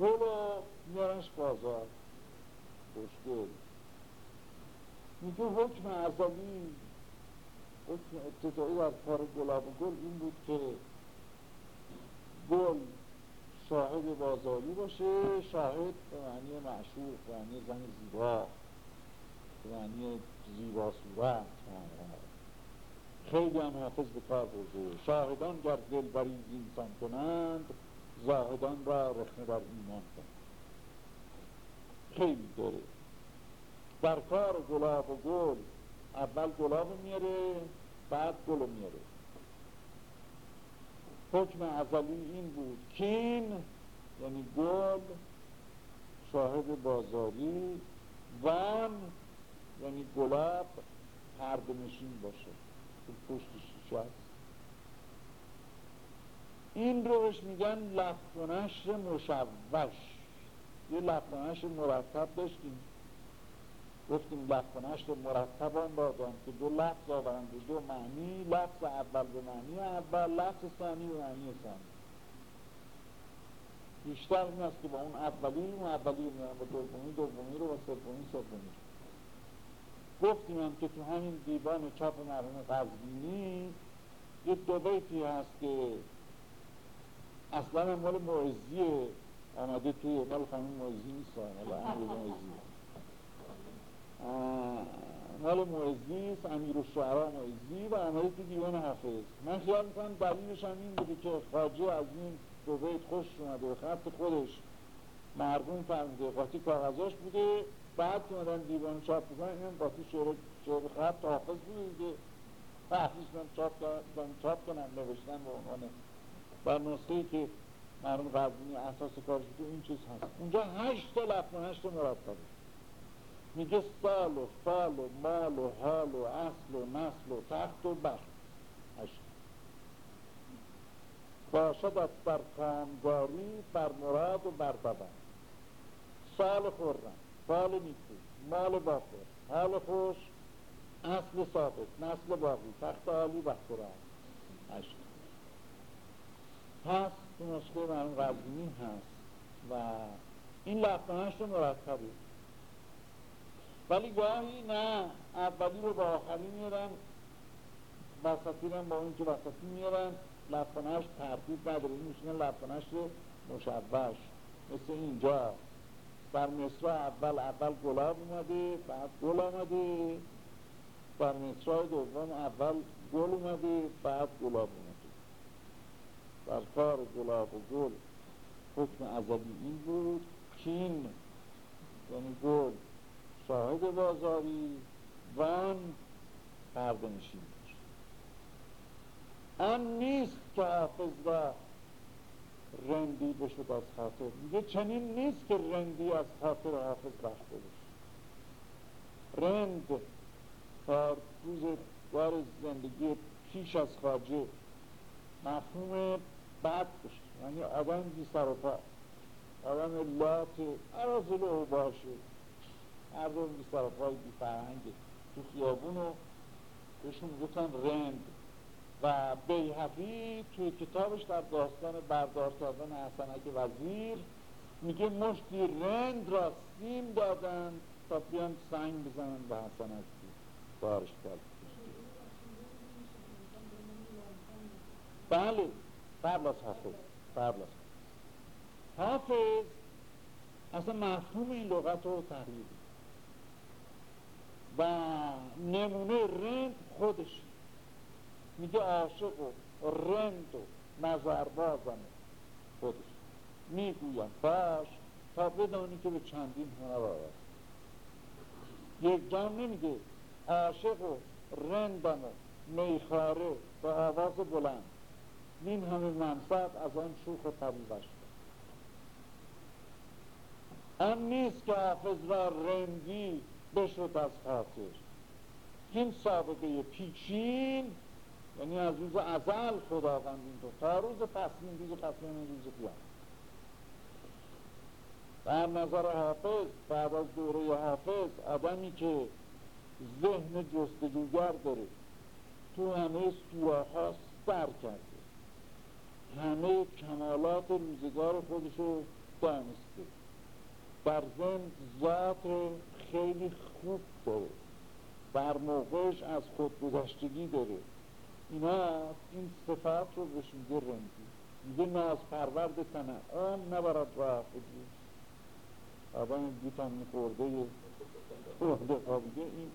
گل رو میارنش بازار. خوشگل. میگه حکم ازلی حکم ابتدایی در کار گلاب و گل این بود که گل شاهد بازاری باشه شاهد به معنی معشوق به معنی زن زیبا به معنی زیبا صورت. خیلی هم حافظ به کار برده. شاهدان گر دل بری اینسان کنند زاهدان را رخنه بر ایمان کنند. خیلی داره. در کار گلاب و گل. اول گلاب میاره بعد گل میاره. حکم ازلی این بود کین یعنی گل شاهد بازاری ون یعنی گلاب پرده نشین باشه. پشت شیشه این رو بهش میگن لفت مشوش. یه لفت مرتب داشتیم. گفتیم لفت مرتب هم دادم که دو لفظ آورن به دو معنی لفظ اول به معنی اول لفظ ثانی به معنی ثانی. بیشتر این است که با اون اولی اون اولی میان با دومی دومی رو و سومی سومی گفتیم هم که تو همین دیوان چاپ مرحوم قزوینی یه دو بیتی هست که اصلا مال معزیه. آمده توی مال خانم معزی نیست مال امیر مال معزی امیر الشعراء معزی و آمده توی دیوان حافظ من خیال می‌کنم دلیلش هم این بوده که خاجه از این دو بیت خوش اومده به خط خودش. مرگون فرمده قاطی کاغذاش بوده بعد که مدن دیوان چاپ بکنن این قاطی شعر شعر خط حافظ بوده دیگه. تحریش من چاپ کنم چاپ کنم نوشتن به عنوان بر نسخه که مرمون قبونی اساس کارش بوده این چیز هست. اونجا هشت تا لفظ و هشت تا مرتبه میگه سال و فال و مال و حال و اصل و نسل و تخت و بخت باشد بر خانگاری بر مراد و بر بدن سال خورم سال نیکو مال باقر حال خوش اصل ثابت نسل باقی تخت عالی بخورم هشت پس تو نسخه مرمون قبلی هست و این لفظانش رو مرتبه ولی گاهی نه اولی رو با آخری میارن وسطی رو با اون که وسطی میارن لفظانش ترتیب نداره این میشونه لفظانش مشبش مثل اینجا بر مصرع اول اول گلاب اومده بعد گل آمده بر مصرع دوم اول گل اومده بعد گلاب اومده بر کار گلاب و گل حکم ازلی این بود این یعنی گل شاهد بازاری و پرده نشین آن نیست که حافظ را رندی بشد از خاطر. میگه چنین نیست که رندی از خاطر حافظ رفته بشه. رند تا روز بار زندگی پیش از خاجه مفهوم بد بشه. یعنی آدم بی سر و پا. آدم باشه. روز بی سر و پای بی فرهنگ تو خیابونو بهشون گفتن رند. و بیحقی توی کتابش در داستان بردار کردن حسنک وزیر میگه مشتی رند را سیم دادن تا بیان سنگ بزنن به حسنک بارش کرد. بله قبل از حافظ قبل از حافظ اصلا مفهوم این لغت رو تغییر و نمونه رند خودش. میگه عاشق و رند و نظربازم خودش. می‌گویم باش تا بدانی که به چندین هنر آورد. یک جان نمیگه عاشق و رندم و میخاره و آواز بلند. این همه منصب از آن شوخ و طبیبش آن نیست که حافظ را رندی بشد از خاطر این سابقه پیچین یعنی از روز ازل خداوند این تو تا روز تصمیم روز تصمیم روز قیام در نظر حافظ بعد از دوره حافظ آدمی که ذهن جستجوگر داره تو همه سوراخ سر کرده. همه کمالات روزگار خودشو دانسته. بر ذات خیلی خوب داره. بر موقعش از خودگذشتگی داره. اینا این صفات رو بهش میگه رندی میگه ناز پرورد آن نبرد راه خودی آدم دیتان میخورده. خورده خوابیده این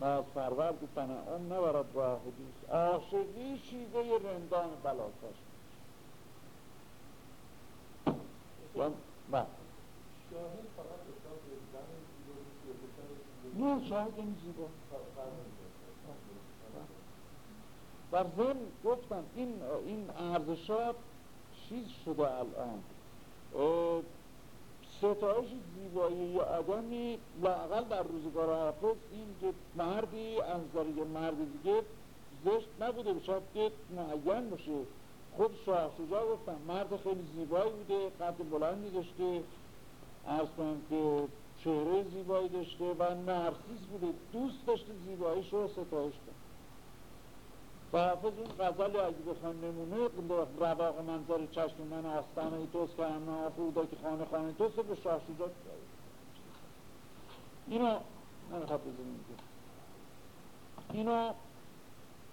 ناز پرورد آن نبرد راه خودی عاشقی شیوه رندان بلاکاش بله نه. شاهد این زیبا در ضمن گفتم این این ارزشات چیز شده الان؟ ستایش زیبایی آدمی لاقل در روزگار حافظ این که مردی از نظر مرد دیگه زشت نبوده شاید که معین باشه. خود شاه شجاع گفتم مرد خیلی زیبایی بوده قد بلندی داشته. ارز کنم که چهره زیبایی داشته و نرسیس بوده. دوست داشته زیباییش رو ستایش کنه و حافظ اون غزل اگه بخوان نمونه رواق منظر چشم من آستانه توست که همه آفرودا که خانه خانه توست به شاه شجاع اینو نمی‌خواد بزنیم اینو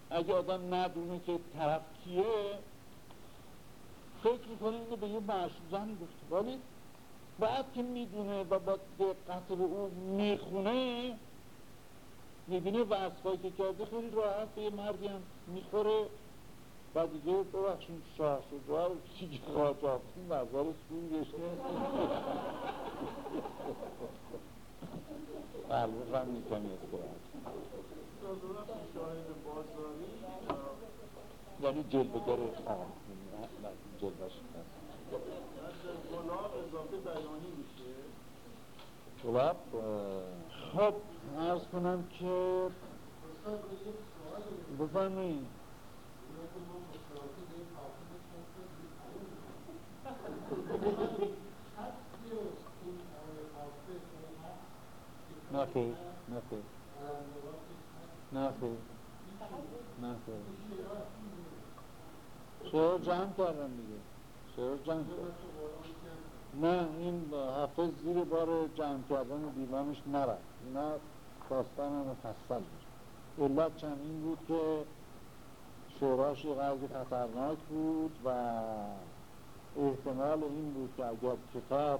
اگه آدم ندونه که طرف کیه فکر می‌کنه اینو به یه معشوزنی گفته ولی بعد که می‌دونه و با دقت به او می‌خونه می‌بینه وصفایی که کرده خیلی راحت به یه مردی هم می‌خوره. و دیگه ببخشیم شاه شجاع چیزی خواهد این وزار سوی بشنه قلبه هم می‌کنی استراحت یعنی جلوه گره جلوش گلاب اضافه بیانی میشه گلاب خب ارز کنم که بفرمایید. نه خیر خیر نه خیر نه خیر شعر جمع کردم دیگه. شعر جمع کردم. نه این حافظ زیر بار جمع کردن دیوانش نرفت. اینا داستان مفصل بود. علت چند این بود که شعراش یه خطرناک بود و احتمال این بود که اگر کتاب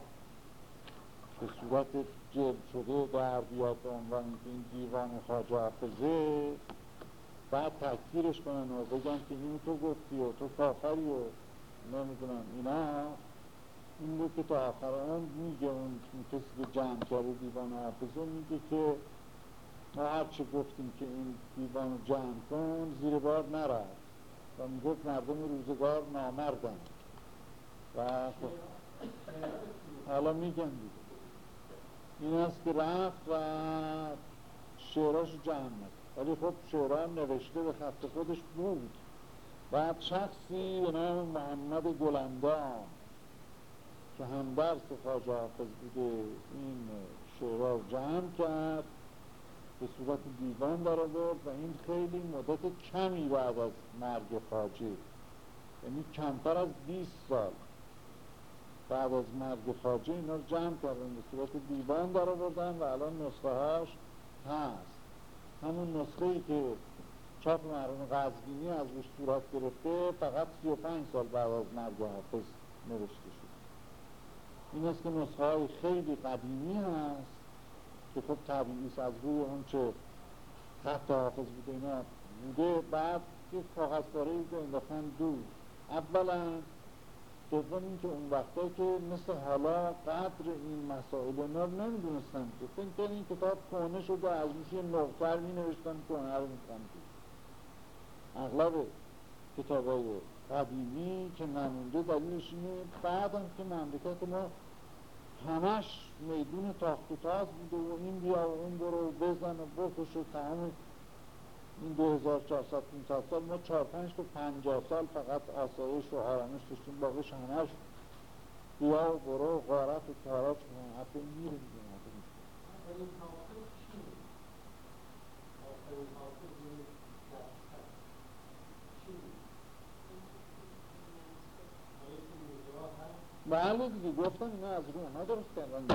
به صورت جلد شده در بیاد عنوان این دیوان خاج حافظه بعد تکفیرش کنن و بگن که این تو گفتی و تو کافری و نمی‌دونم اینا. این بود که تا آخر آن میگه اون کسی که جمع کرده دیوان حافظه میگه که ما هرچه گفتیم که این دیوان رو جمع کن زیر بار نرفت. و می‌گفت مردم روزگار نامردن. و خب حالا میگم دیگه. این است که رفت و شعراش جمع نکرد. ولی خب شعرها نوشته به خط خودش بود. بعد شخصی به نام محمد گلندان. که هم درس خواجه حافظ بوده این رو جمع کرد به صورت دیوان آورد و این خیلی مدت کمی بعد از مرگ خاجه یعنی کمتر از 20 سال بعد از مرگ خاجه اینا رو جمع کردن به صورت دیوان در آوردن و الان نسخه هاش هست. همون نسخه ای که چاپ مرحوم قزوینی از روش صورت گرفته فقط 35 سال بعد از مرگ حافظ نوشته شد این است که نسخه های خیلی قدیمی هست که خب طبیعی از روی اون چه خط حافظ بوده اینا بوده. بعد که کاغذ پاره ای انداختن دور اولا دوم اینکه اون وقتا که مثل حالا قدر این مسائل اینا رو نمی‌دونستن. که فکر این کتاب کهنه شده از روش نقطر می نوشتن کهنه رو میخوندی اغلب کتاب های قدیمی که نمونده دلیلش اینه بعد هم که مملکت ما همش میدون تاخت و تاز بوده و این بیا و اون برو بزن و بکش و تمام این 2400 سال ما 4 5 تا 50 سال فقط آسایش و آرامش داشتیم باقیش همش بیا و برو و غارت و تاراج کنم حتی میریم. بله دیگه گفتم اینا از رو اونا درست کردن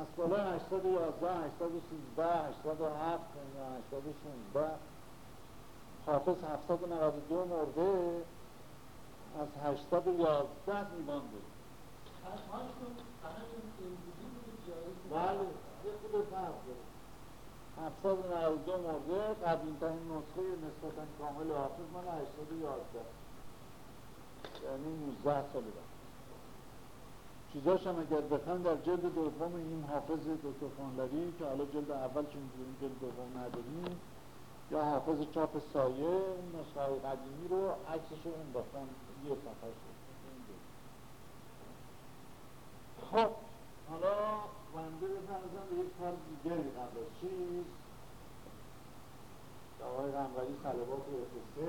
از سال 811 813 807 816 حافظ 792 مرده از 811 ایمان بود بله یه خود فرق داره 792 مرده قدیم ترین نسخه نسبتا کامل حافظ من 811 یعنی 19 سال بعد چیزاش هم اگر بخوان در جلد دوم این حافظ دکتر خانلری که حالا جلد اول چون جلد دوم نداریم یا حافظ چاپ سایه نسخه قدیمی رو عکسش رو انداختن یه صفحه شد. خب حالا بنده بپردازم به یک کار دیگری قبل از چیز. آقای غنبری سلوات و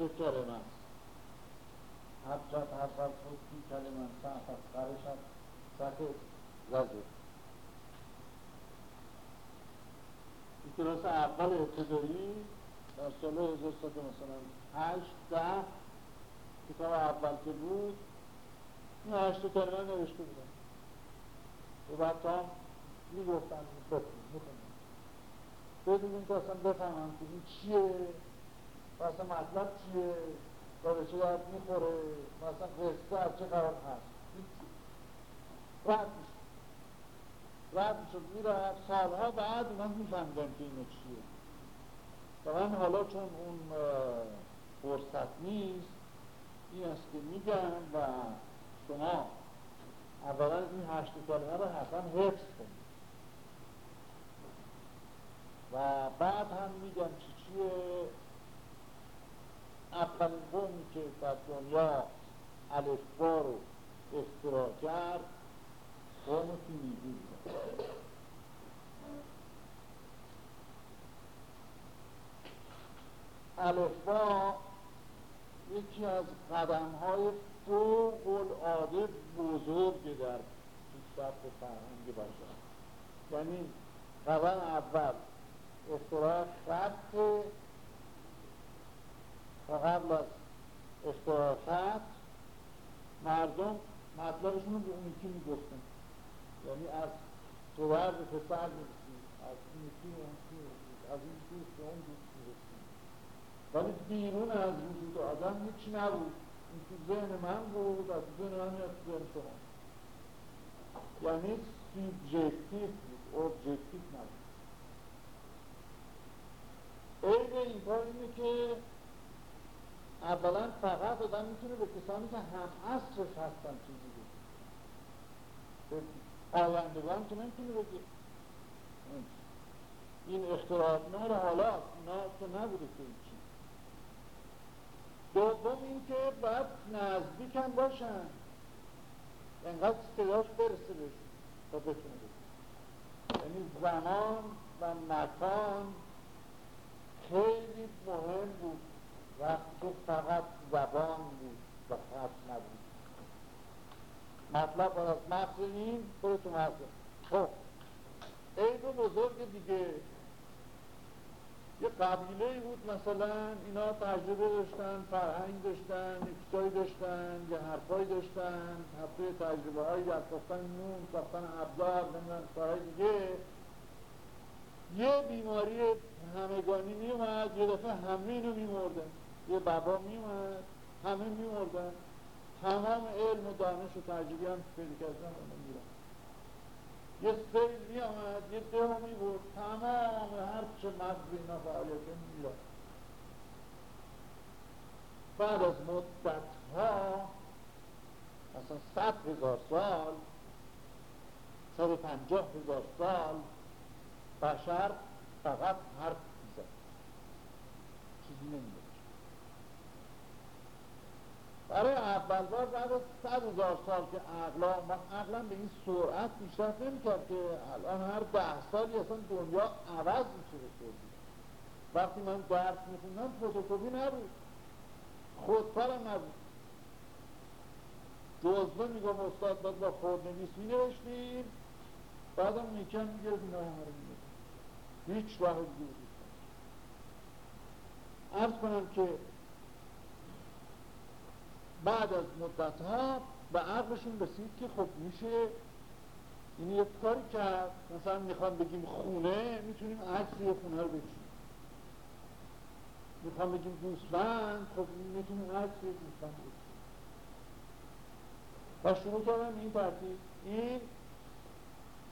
هشت کلمه است حجت حضرت بود کی کلمه سعت از قرش از سطح وزر این کلاس اول ابتدایی؟ در سال 1100 مثلا. هشت ده. کتاب اول که بود این هشت کلمه نوشته بودن و بعد تا می‌گفتن می‌خونن بدون این که اصلا بفهمم که این چیه. مثلا مطلب چیه؟ و به چه درد می‌خوره؟ مثلا قصه از چه قرار هست؟ رد میشه. رد می‌شد می‌رفت سالها بعد من میفهمدم که اینو چیه. و من حالا چون اون فرصت نیست این است که میگم و شما اولا این هشت کلمه رو حتما حفظ کنید. و بعد هم میگم چی چیه؟ اولین قومی که در دنیا الفبا رو اختراع کرد. قوم فینیقی الفبا یکی از قدم های فوق العاده بزرگ در پیشرفت فرهنگ بشر. یعنی قدم اول اختراع خط و قبل از اختراع خط مردم مطلبشون رو به اون یکی می‌گفتن. یعنی از تو به پسر می‌رسید از این یکی اون از این دوست به اون دوست می‌رسید ولی بیرون از وجود آدم هیچ نبود. این تو ذهن من بود از ذهن من میاد تو ذهن شما. یعنی subjective بود objective نبود. عیب این کار اینه که اولا فقط آدم می‌تونه به کسانی که هم عصرش هستن چیزی بگه. آیندگان که نمی‌تونه بگه. این اختراعات رو حالا اینا که نبوده که چی دوم اینکه باید نزدیک هم باشن. انقدر صداش برسه بهشون تا بتونه یعنی زمان و مکان خیلی مهم بود. وقتی فقط زبان بود و خط نبود مطلب از مغز این برو تو مغز خب عیب بزرگ دیگه. یه قبیله بود مثلا اینا تجربه داشتن فرهنگ داشتن چیزایی داشتن یه حرفایی داشتن حرفای تجربه هایی از ساختن نون ساختن ابزار نمیدن کارهای دیگه. یه بیماری همگانی میومد یه دفعه همه اینو میمردن. یه بابا میومد همه میمردن تمام علم و دانش و تجربه هم پیدا کردن میرن یه سیل می آمد یه ده می بود تمام هر چه مغز اینا فعالیت می بعد از مدت ها مثلا صد هزار سال صد پنجاه هزار سال بشر فقط حرف می‌زد. چیزی نمیده برای اول بار بعد از صد هزار سال که عقلا عقلا به این سرعت پیشرفت نمی‌کرد که الان هر ده سالی اصلا دنیا عوض میشه به وقتی من درس میخوندم فوتوکوپی نبود. خودکارم نبود. جزبه میگم استاد باید با خودنویس می نوشتیم بعدم میکن میگه اینا همه رو میگه هیچ راه دیگه ارز کنم که بعد از مدت ها به عقلشون رسید که خب میشه این یک کاری کرد. مثلا می‌خوام بگیم خونه می‌تونیم عکس یه خونه رو بچیم می‌خوام بگیم دوستبند خب می‌تونیم عکس یه دوستبند بچیم و شروع کردم این ترتیب. این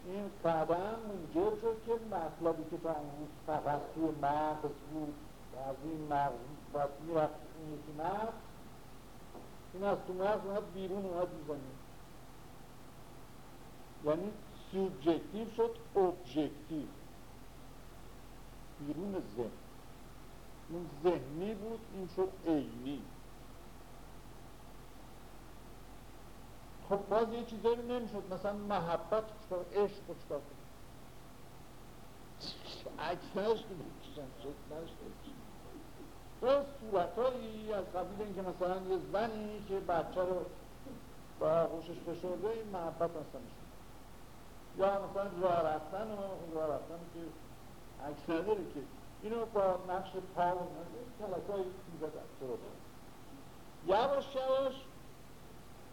این قدم منجر شد که مطلبی که تا اون فقط توی مغز بود و از این مغز باید می‌رفت این یکی مغز. از تو مغز اومد بیرون اومد می‌زنه یعنی subjective شد objective بیرون ذهن. اون ذهنی بود این شد عینی. خب باز یه چیزایی نمی‌شد. مثلا محبت چکار عشق چکار کنید عکس نشد شد نشد به صورتهایی از قبیل اینکه مثلا یه زنی که بچه رو با آغوشش فشرده این محبت هستن یا مثلا راه رفتن و راه رفتن که عکس نداره که. اینو با نقش پا و کلک های می‌زدن یواش یواش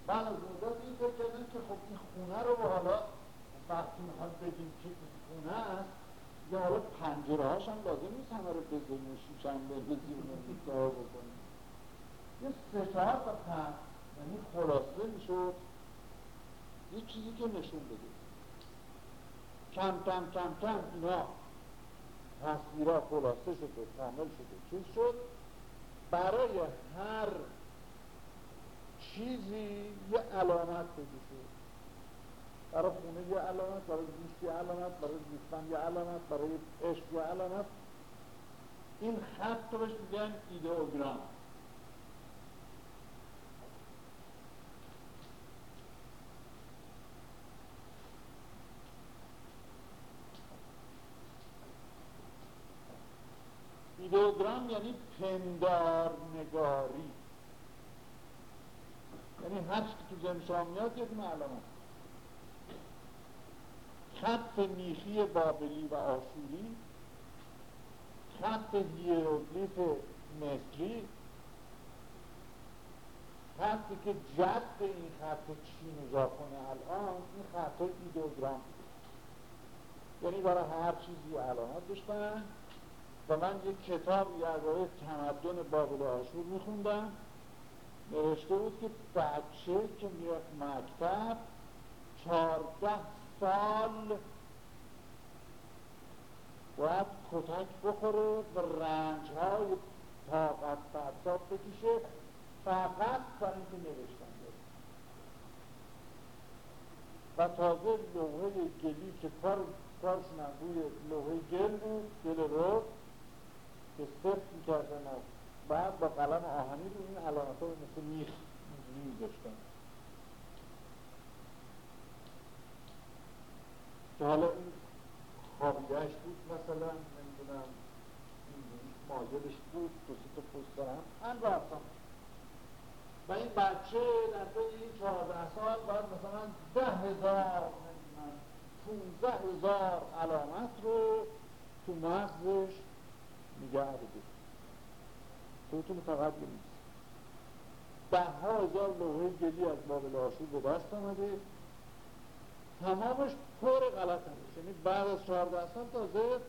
بعد از مدت این فکر که خب این خونه رو حالا وقتی می‌خواد بگیم که خونه است یا حالا پنجره هاش هم لازم نیست همه رو بزنیم شیشم بزنیم کار بکنیم یه چهار تا پنج یعنی خلاصه می‌شد یه چیزی که نشون بده. کم کم کم کم اینا تصویرها خلاصه شده کامل شده چیز شد. برای هر چیزی یه علامت بگیشه برای خونه یه علامت برای دوست یه علامت برای دوستان یه علامت برای عشق یه علامت. این خط رو بهش میگن ایدئوگرام. ایدئوگرام یعنی پندار نگاری. یعنی هر که تو ذهن میاد یک معلومه خط میخی بابلی و آشوری خط هیروگلیف مصری خطی که جد این خط چین اضافه کنه الان این خط ideogram یعنی برای هر چیزی علامت داشتن و من یک کتاب یه تمدن بابل آشور میخوندم. نوشته بود که بچه که میاد مکتب چهارده سال باید کتک بخوره و رنج های طاقت فرساب بکشه. فقط برای اینکه نوشتن داره و تازه لوحه گلی که کار کارشون هم روی لوحه گل بود گل رو که صرف می‌کردن بعد با قلم آهنی رو این علامت ها مثل میخ میذاشتن. که حالا این خوابیدهش بود مثلا نمی‌دونم ماجرش بود دو تا پوست دارم من رفتم. و این بچه در این چهارده سال باید مثلا ده هزار پونزده هزار علامت رو تو مغزش نگه بده خودتون فقط بنویسید. ده ها هزار لوحه گلی از بابل آشور به دست آمده. تمامش پر غلط همیشه یعنی بعد از چهارده سال تازه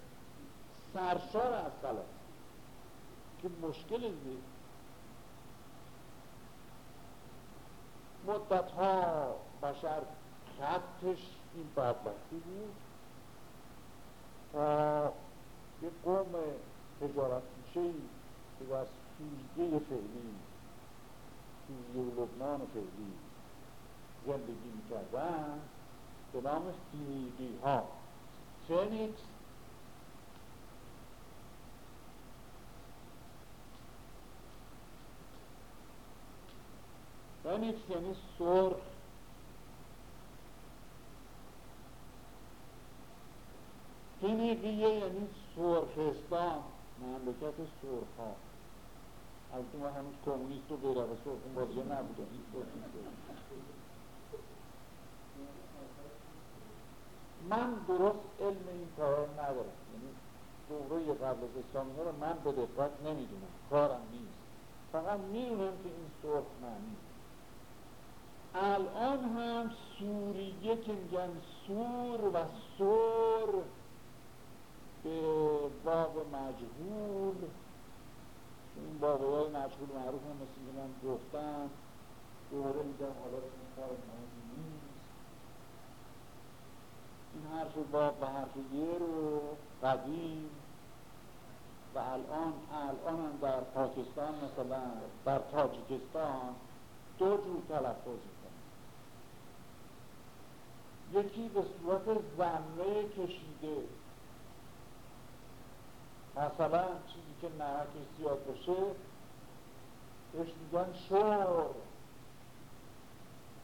سرشار از غلط. که مشکل زید مدت ها بشر خطش این بدبختی بود تا یه قوم تجارت پیشه که از سوریه فعلی سوریه و لبنان فعلی زندگی می‌کردن به نام فینیقی ها. Phoenix. فینیکس یعنی سرخ. فینیقیه یعنی سرخستان مملکت سرخ ها. البته ما هنوز کمونیست و غیر از سرخون بازی نبودم من درست علم این کار ندارم یعنی دوره قبل از اسلامی رو من به دقت نمی‌دونم. کارم نیست. فقط می‌دونم که این سرخ معنی. الان هم سوریه که میگن سور و سور به باب مجهول. این بابه های مجهول معروف هم مثل من گفتم. دوباره میگم حالا این کار مهمی نیست این حرف باب و حرف رو قدیم و الان الان هم در پاکستان مثلا در تاجیکستان دو جور تلفظ یکی به صورت زمه کشیده. مثلا چیزی که نمکش زیاد باشه بهش میگن شور.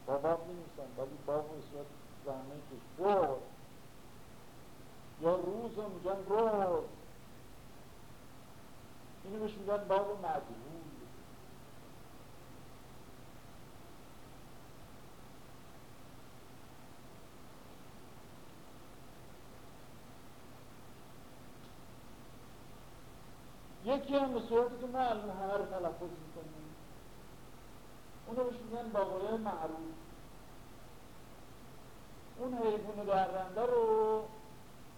با باب نیستن ولی باب صورت زمه که شور. یا روز رو میگن روز. اینو بهش میگن باب مدهول. یکی هم به صورتی که ما الان همه رو تلفظ می‌کنیم اونو بهش میگن بابای معروف. اون حیوان درنده رو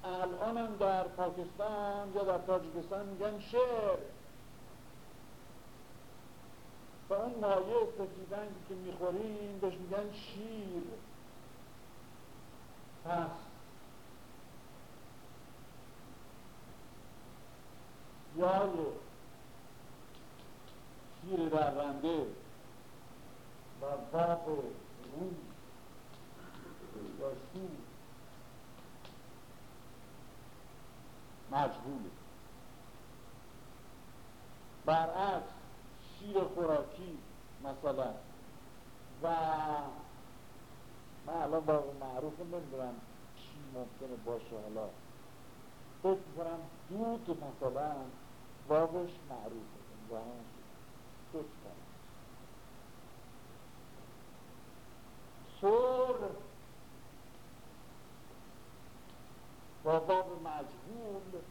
الان در پاکستان یا در تاجیکستان میگن شعر. و اون مایه سفیدنگی که می‌خوریم بهش میگن شیر. پس. یای شیر درنده و باب روز یا شور مجهوله. برعکس شیر خوراکی مثلا. و من الان با معروف نمی‌دونم چی ممکنه باشه حالا. فکر کنم دود مثلا اسبابش معروفه. زمان دو سر. با باب مجهول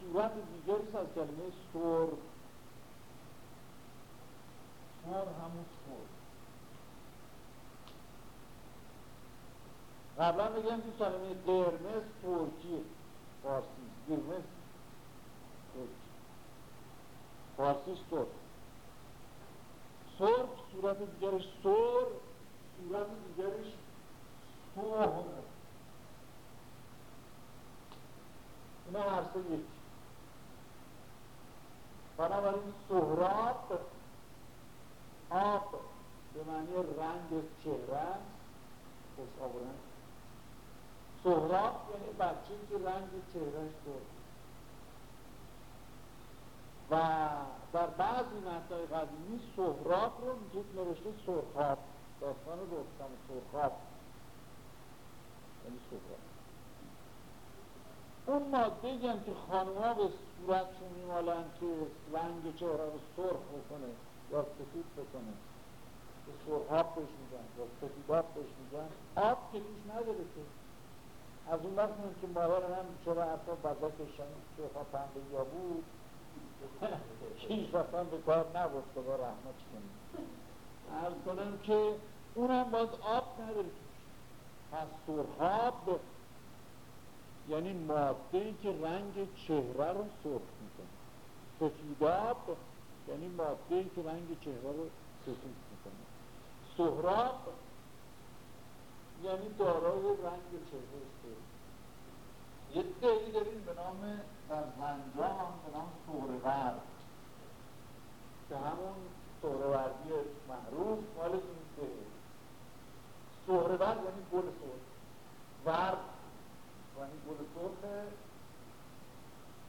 صورت دیگری از کلمه سر. سر همون سر. قبلا بگم که کلمه قرمز ترکیه فارسی. قرمز ترکی فارسیش ترک سرخ صورت دیگرش سر صورت دیگرش سهر اینا هر سه یکی بنابراین سهراب آب به معنی رنگ چهره خوش آورن سهراب یعنی بچه که رنگ چهرهش سرخ و در بعضی متنهای قدیمی سهراب رو می‌تونید نوشته سرخاب داستان رستم سرخاب یعنی سهراب. اون ماده هم که خانوها به صورتشون میمالن که رنگ چهره رو سرخ بکنه یا سفید بکنه. به سرخاب بهش میگن یا سفیداب بهش میگن. آب که توش نداره که. از اون وقت که مادر هم چرا حتی بزاکشن سرخاب پنبه یا بود هیچ وقتا به کار نبود خدا رحمت کنیم ارز کنم که اونم باز آب نداره. پس سرخاب یعنی ماده ای که رنگ چهره رو سرخ می‌کنه. سفیداب یعنی ماده ای که رنگ چهره رو سفید می‌کنه. سهراب یعنی دارای رنگ چهره سرخ یه دهی داریم به نام در به نام سورور که همون سوروردی معروف مال این دهی سهرور یعنی گل سرخ ورد یعنی گل سرخه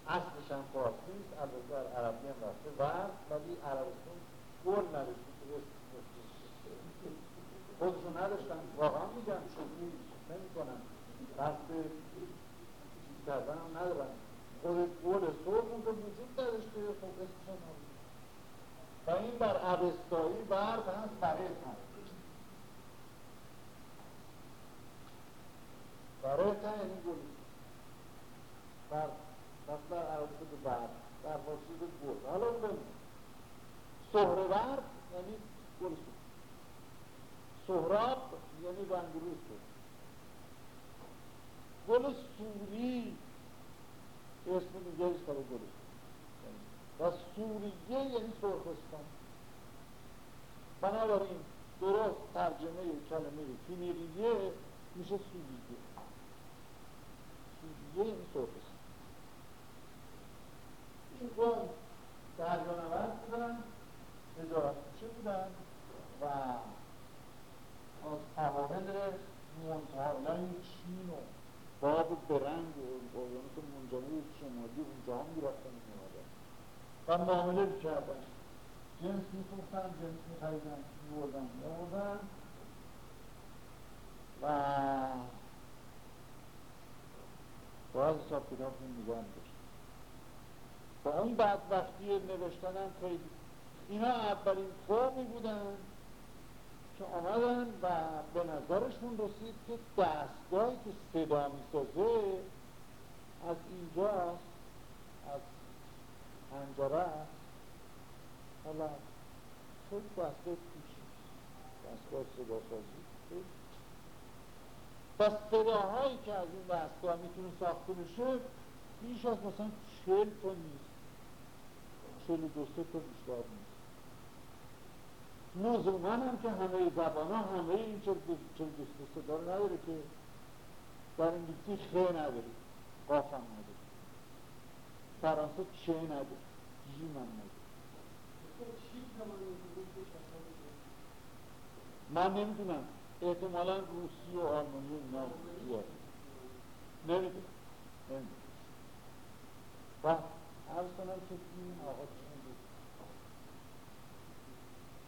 اصلش هم فارسی است البته عربی هم رفته. ورد ولی عربستون گل نداشتی که خودشون نداشتن. واقعا میگن شکلی نمی کنن وقت کردن هم ندارن. خود گل سرخ اونجا وجود نداشته خب اسمش هم و این بر عوستایی ورد هست برای هست برای یعنی گل. بر در عربی شده برد در فارسی شده گل. حالا اون بمون سهرورد یعنی گل سهراب یعنی رنگروز گل سوری اسم دیگریش برای گل و سوریه یعنی سرخستان. بنابراین درست ترجمه کلمه فینیریه میشه سوریه. سوریه یعنی سرخستان این قوم دریا بودن نجارت چه بودن؟ و از قواهل منطقه چین و باب برنگ و اقیانوس منجمه شمالی اونجا هم می‌رفتن میمادن و معامله می‌کردن. جنس میفروختن جنس میخریدن میوردن میوردن و باید حساب کتاب نگاه داشت با اون بدبختی نوشتن هم خیلی اینا اولین قومی بودن که آمدن و به نظرشون رسید که دستگاهی که صدا می‌سازه از اینجا از پنجره حالا خیلی دستگاه پیش دستگاه صدا سازی و صداهایی که از این دستگاه می‌تونه ساخته بشه بیش از مثلا چل تا نیست. چل دو سه تا بیشتر نیست. لزوما هم که همه زبان ها همه این چه دوست صدا نداره که در انگلیسی خه نداره قاف هم نداره. فرانسه چه نداره جیم هم نداره. من نمی‌دونم. احتمالا روسی و آلمانی اینا بیاد نمیده نمیده و عرض کنم که این آقا چی بود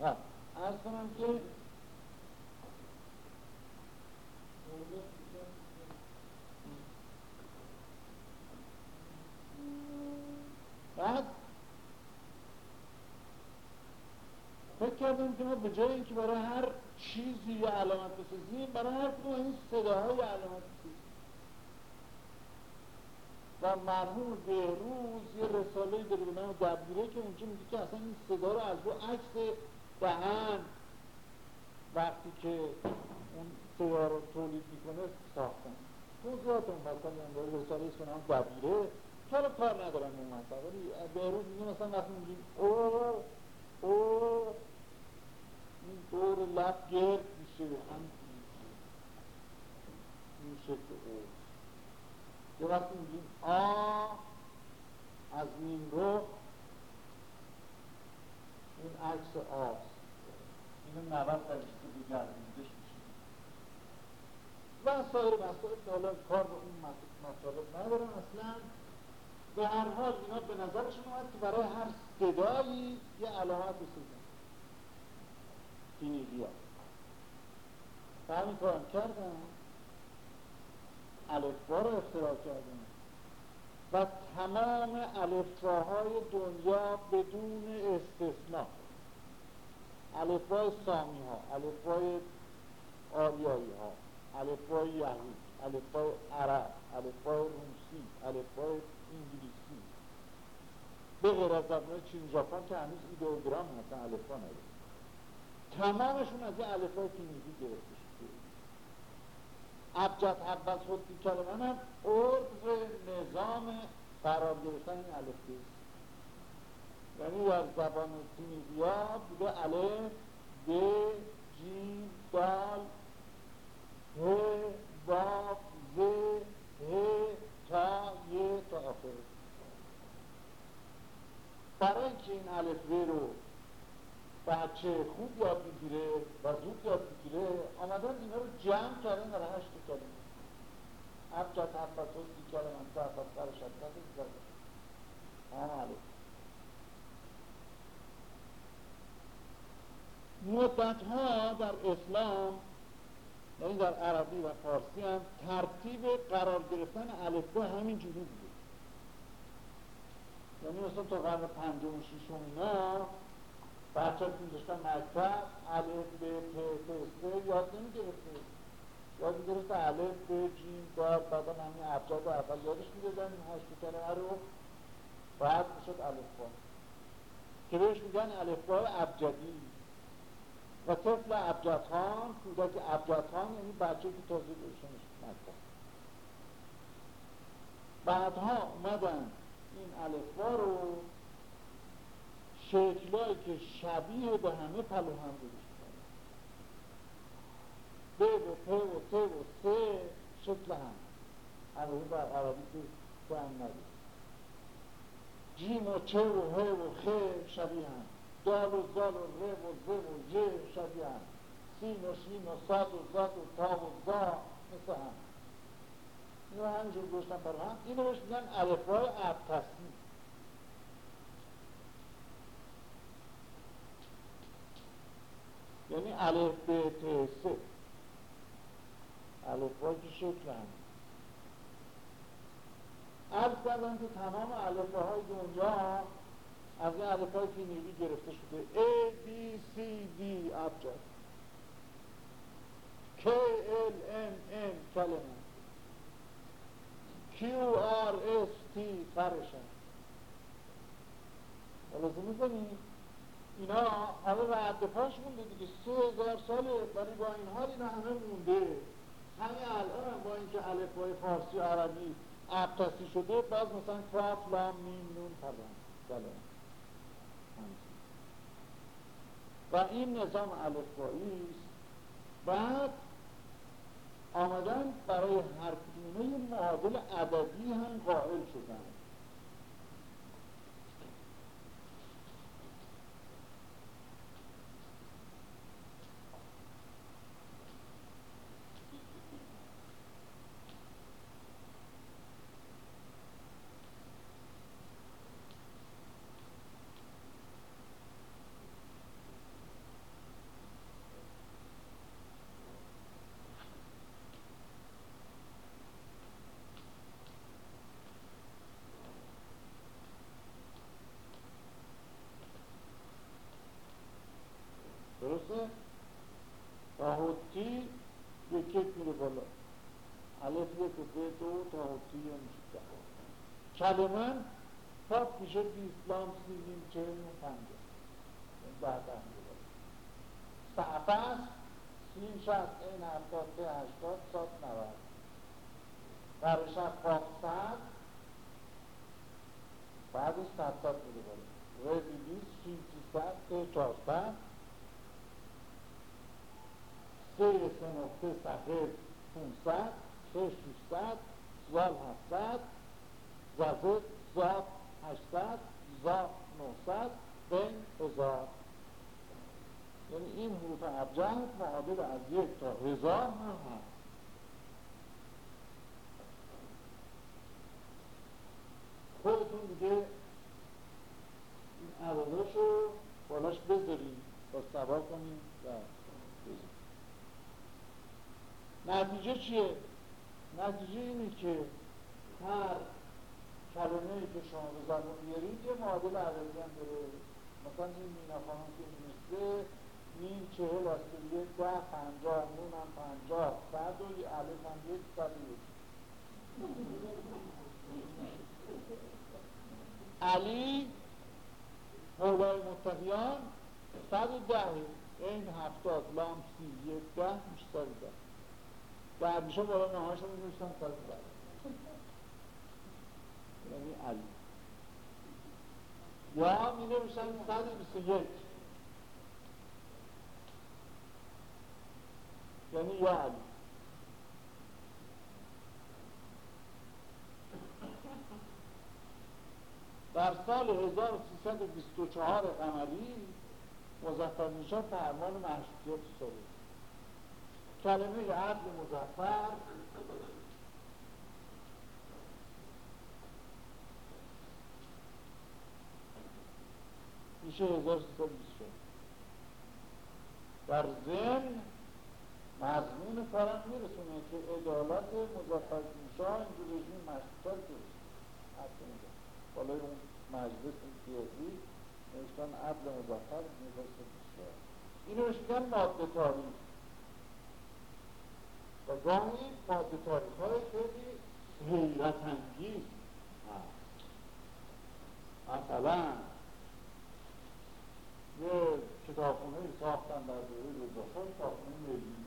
و عرض کنم که بعد فکر کردم که ما به جای اینکه برای هر چیزی یه علامت بسازیم برای هر کدوم این صداهای علامت بسازیم و مرحوم بهروز یه رساله داره به نام دبیره که اونجا میگه که اصلا این صدا رو از رو عکس دهن وقتی که اون صدا رو تولید می‌کنه ساختن. توضیحات اون مثلا یعنی رساله است به نام دبیره. حالا کار ندارم اون مثلا؟ ولی بهروز میگه مثلا وقتی میگیم او او این دور لب گرد میشه هم این شکل او یه وقتی میگیم آ از نیم رو این عکس آست اینو 90 درجه گردونیدش میشه و سایر مسائل که حالا کار به اون مطالب ندارم اصلا به هر حال اینا به نظرشون اومد که برای هر صدایی یه علامت بسازن فینیزیا و همین کارم کردن الفبا رو اختراع کردن و تمام الفباهای دنیا بدون استثناء الفبای سامی ها الفبای آریایی ها الفبای یهود الفبای عرب الفبای روسی الفبای انگلیسی. به غیر از زبان چین ژاپن که هنوز ایدئوگرام هستن الفبا نداره تمامشون از یه الفبای فینیزی گرفته ابجد اول صوتی کلمه هم عرض نظام قرار گرفتن این الفبی یعنی در زبان تونیزیا بوده الف ب جیم دال ه واف ز ه تا یه تا آخر. برای اینکه این الفبه رو بچه خوب یاد می‌گیره و زود یاد می‌گیره آمدن اینا رو جمع کردن در هشت کلمه ابجد حبت و سی کلمه انتا حبت سر شدت هم علف مدت ها در اسلام یعنی در عربی و فارسی هم ترتیب قرار گرفتن الفبا همین جوری بوده. یعنی مثلا تا قرن پنجم و ششم اینا بچه ها میذاشتن مکتب الف ب پ ت یاد نمی‌گرفته یاد می‌گرفته الف ب جیم داد بعدا همین ابجاد اول یادش می‌دادن این هشت کلمه رو بعد می‌شد الف با که بهش میگن الف با ابجدی. و طفل ابجدخان کودک ابجدخان یعنی بچه که تازه بهشونش مکتب. بعدها اومدن این الفبا رو شکلایی که شبیه به همه پلو هم درست ب و پ و ت و سه شکل هم. البته در عربی که هم ندید جیم و چه و ه و خ شبیه هم. دال و زال و ر و ز و ج شبیه هم. سین و شین و صد و زد و تا و زا مثل هم. اینو همینجور گوشتن برای هم. اینو بهش میگن الفبای ابتسی یعنی الف ب ت س الفبا که شکل هم. عرض کردم که تمام های دنیا از این الفهای فینیلی گرفته شده. A, B, C, D ابجد. K, L, M, N کلمه. Q, R, S, T فرشن لازم می‌کنیم اینا همه رد پاش مونده دیگه. سه هزار ساله ولی با این حال اینا همه مونده. همه الان هم با اینکه های فارسی و عربی ابتسی شده باز مثلا کاف لام میم نون فلان و این نظام الفبایی است. بعد آمدن برای هر کدومه معادل عددی هم قائل شدن. خودتون دیگه این عدداش رو بالاش بذاریم با سوا کنیم و نتیجه چیه؟ نتیجه اینه که هر کلمه ای که شما به زبان بیارید یه معادل عددی هم داره مثلا این مینا خانم که این چهل است یک ده پنجاه نون هم پنجاه صد و الف هم یک صد و یک علی مولای متقیان صد و ده. این هفتاد لام سی یک ده میشه و ده در میشه بالا نهاش رو میدوشتن صد و ده. یعنی علی. یا می نوشتن صد و بیست یک. یعنی یا علی در سال 1324 قمری مزفر نشان فرمان مشروطیت صدور کلمه عدل مزفر میشه 1324 در ضمن مضمون کارم میرسونه. که عدالت مزفر نشان این رژیم مشروطیت درست بالای اون مجلس سیاسی نوشتن عدل مزفر نوشتن بسیار اینو میگن ماده تاریخ. و گاهی ماده تاریخ های خیلی حیرت انگیز مثلا یه کتابخونه ساختن در دوره روزافر کتابخونه ملی.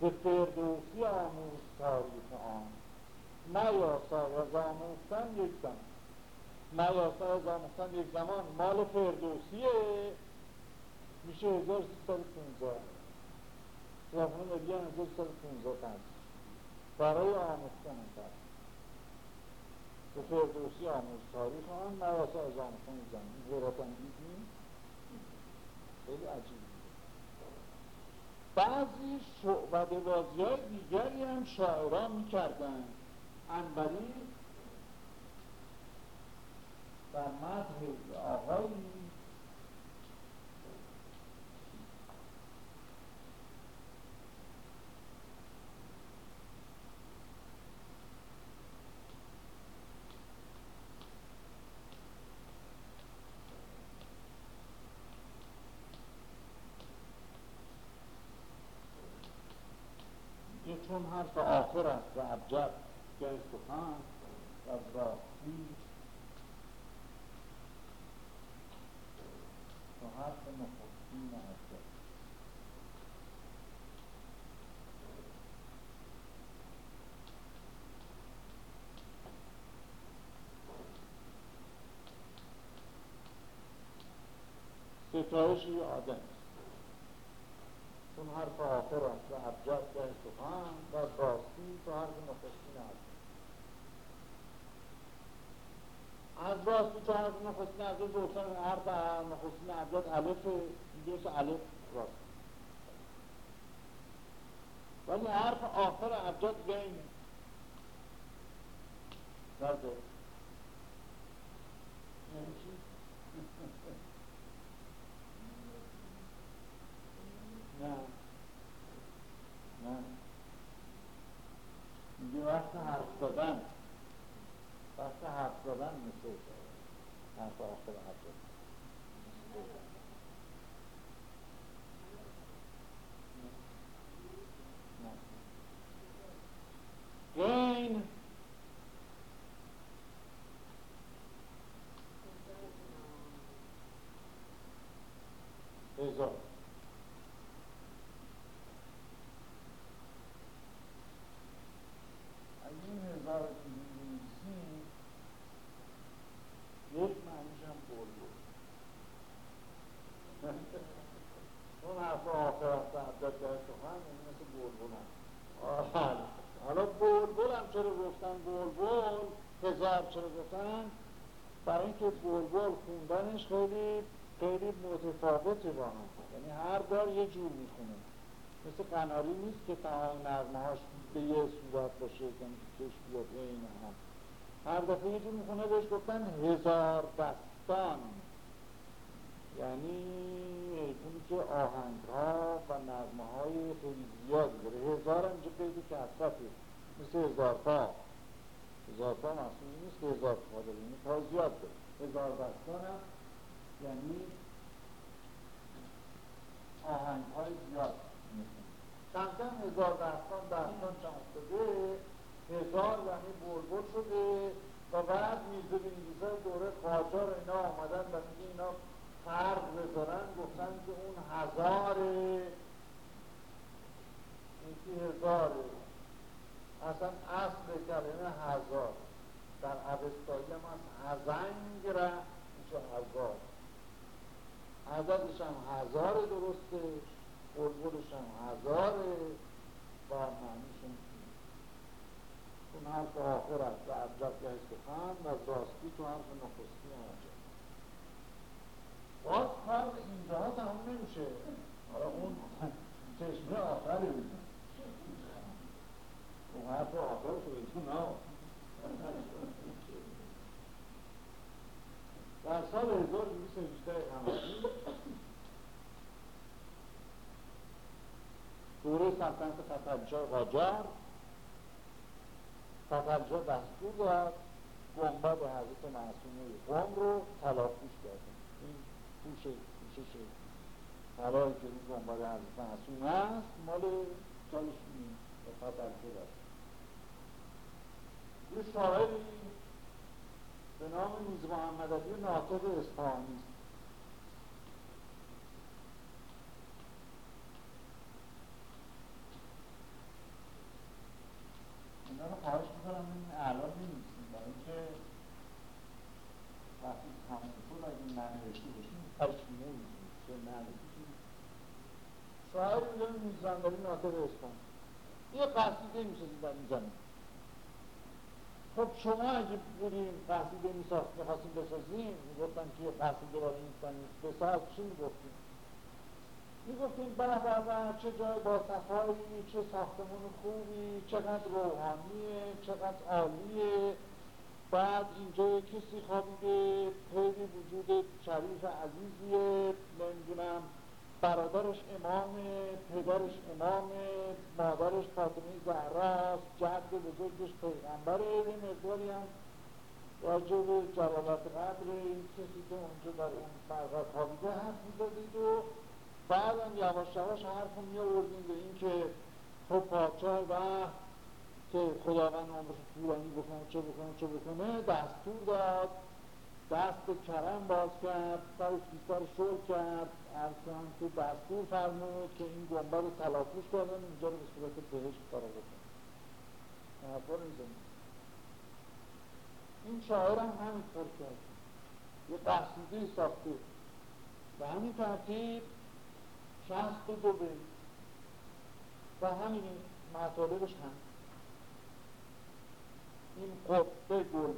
به فردوسی آموز تاریخ آن نیاسا و زاموستن یک زمان مواسط از آموختن یک زمان مال فردوسیه میشه 1315 کتابخانه ملی هم 1315 پنج برای آموختن کرد به فردوسی آموز تاریخ آن مواسط از آموختن یک زمان انگیز نیست خیلی عجیب بعضی شعبده بازی های دیگری هم شاعران می‌کردن. انبری در مدح آقایی چون حرف آخر است و ابجد گه سخن و راستی حرف نخستین ستایش آدم حرف آخر است. و ابجد سخن و راستی تو حرف نخستین هست از راست تو حرف نخستین عبدت گفتن حرف نخستین عبدت علف دیگه علف راست. ولی حرف آخر عبدت بین. نزد حرف آخر حرف gain هزار اگه این هزار رو بنویسیم یک معنیش هم بلبل اون حرف آخر از تعدد در سخن این مثل بلبل هم حالا بلبل هم چرا گفتن بلبل هزار چرا گفتن برای اینکه بلبل خوندنش خیلی خیلی متفاوته با هم یعنی هر بار یه جور می‌خونه مثل قناری نیست که تمام نغمه هاش به یه صورت باشه کش بیاد این هم هر دفعه یه جور می‌خونه بهش گفتن هزار دستان یعنی اونی که آهنگ ها و نغمه های خیلی زیادی داره. هزار هم اینجا قید کسرته مثل هزار تا. هزار تا مصنوعی نیست که هزار تا داره. یعنی تا زیاد داره. هزار دستان هم یعنی آهنگ های زیاد. کم هزار دستان دستان چند شده هزار یعنی بلبل شده. و بعد میزه بینگیزه دوره قاجار اینا آمدن و میگه اینا فرق بذارن. گفتن که اون هزاره. این هزاره؟ اصلا اصل کلمه هزار. در عوستایی هم از هزنگ را میشه هزار؟ عددش هم هزار درسته. بلبلش هم هزاره و معنیش هم اون حرف آخر است و عجب گه سخن و راستی تو حرف نخستی عجب باز فرق اینجا ها تمام نمیشه حالا اون چشمه آخری اون حرف آخر شده نه در سال 1218 قمری دوره سلطنت فترجا قاجر فترجا دستور داد گنبد حضرت معصومه قوم رو تلافوش کرده این پوش پوشش طلایی که این گنبد حضرت معصومه است مال سالش به فترجا داد یه شاعری به نام میز محمد علی ناطق اصفهانی است اینا رو خواهش می‌کنم این الان نمیسیم برای اینکه وقتی تمام شد اگه ننوشته باشیم کارش نمیسیم چه ننوشیم شاعر میگه میزانداری ناطق اصفهانی یه قصیده می‌سازیم در این زمین. خب شما اگه بودیم قصیده می‌خواستیم بسازیم می‌گفتن که یه قصیده رو این بساز چی می‌گفتیم می‌گفتیم به به چه جای با صفایی چه ساختمون خوبی چقدر روحانیه چقدر عالیه. بعد اینجا کسی خوابیده خیلی وجود شریف عزیزیه. نمی‌دونم برادرش امام پدرش امام مادرش فاطمه زهراست جد بزرگش پیغمبره. یه مقداری هم راجع به جلالت قدر این کسی که اونجا در اون فرقات خوابیده حرف می‌زدید و بعدم یواش یواش حرف رو میآوردیم به این که خب پادشاه و که خداوند عمرش طولانی بکنه چه بکنه چه بکنه دستور داد دست کرم باز کرد سر کیسه رو شل کرد ارز کنم که دستور فرمود که این گنبه رو تلافوش کردن اینجا رو به صورت بهشت کارا بکنه. حرفا این شاعر هم همین کرد. یه قصیده ساخته. به همین ترتیب شخص دو بیت و همین مطالبش هم. این قطبه و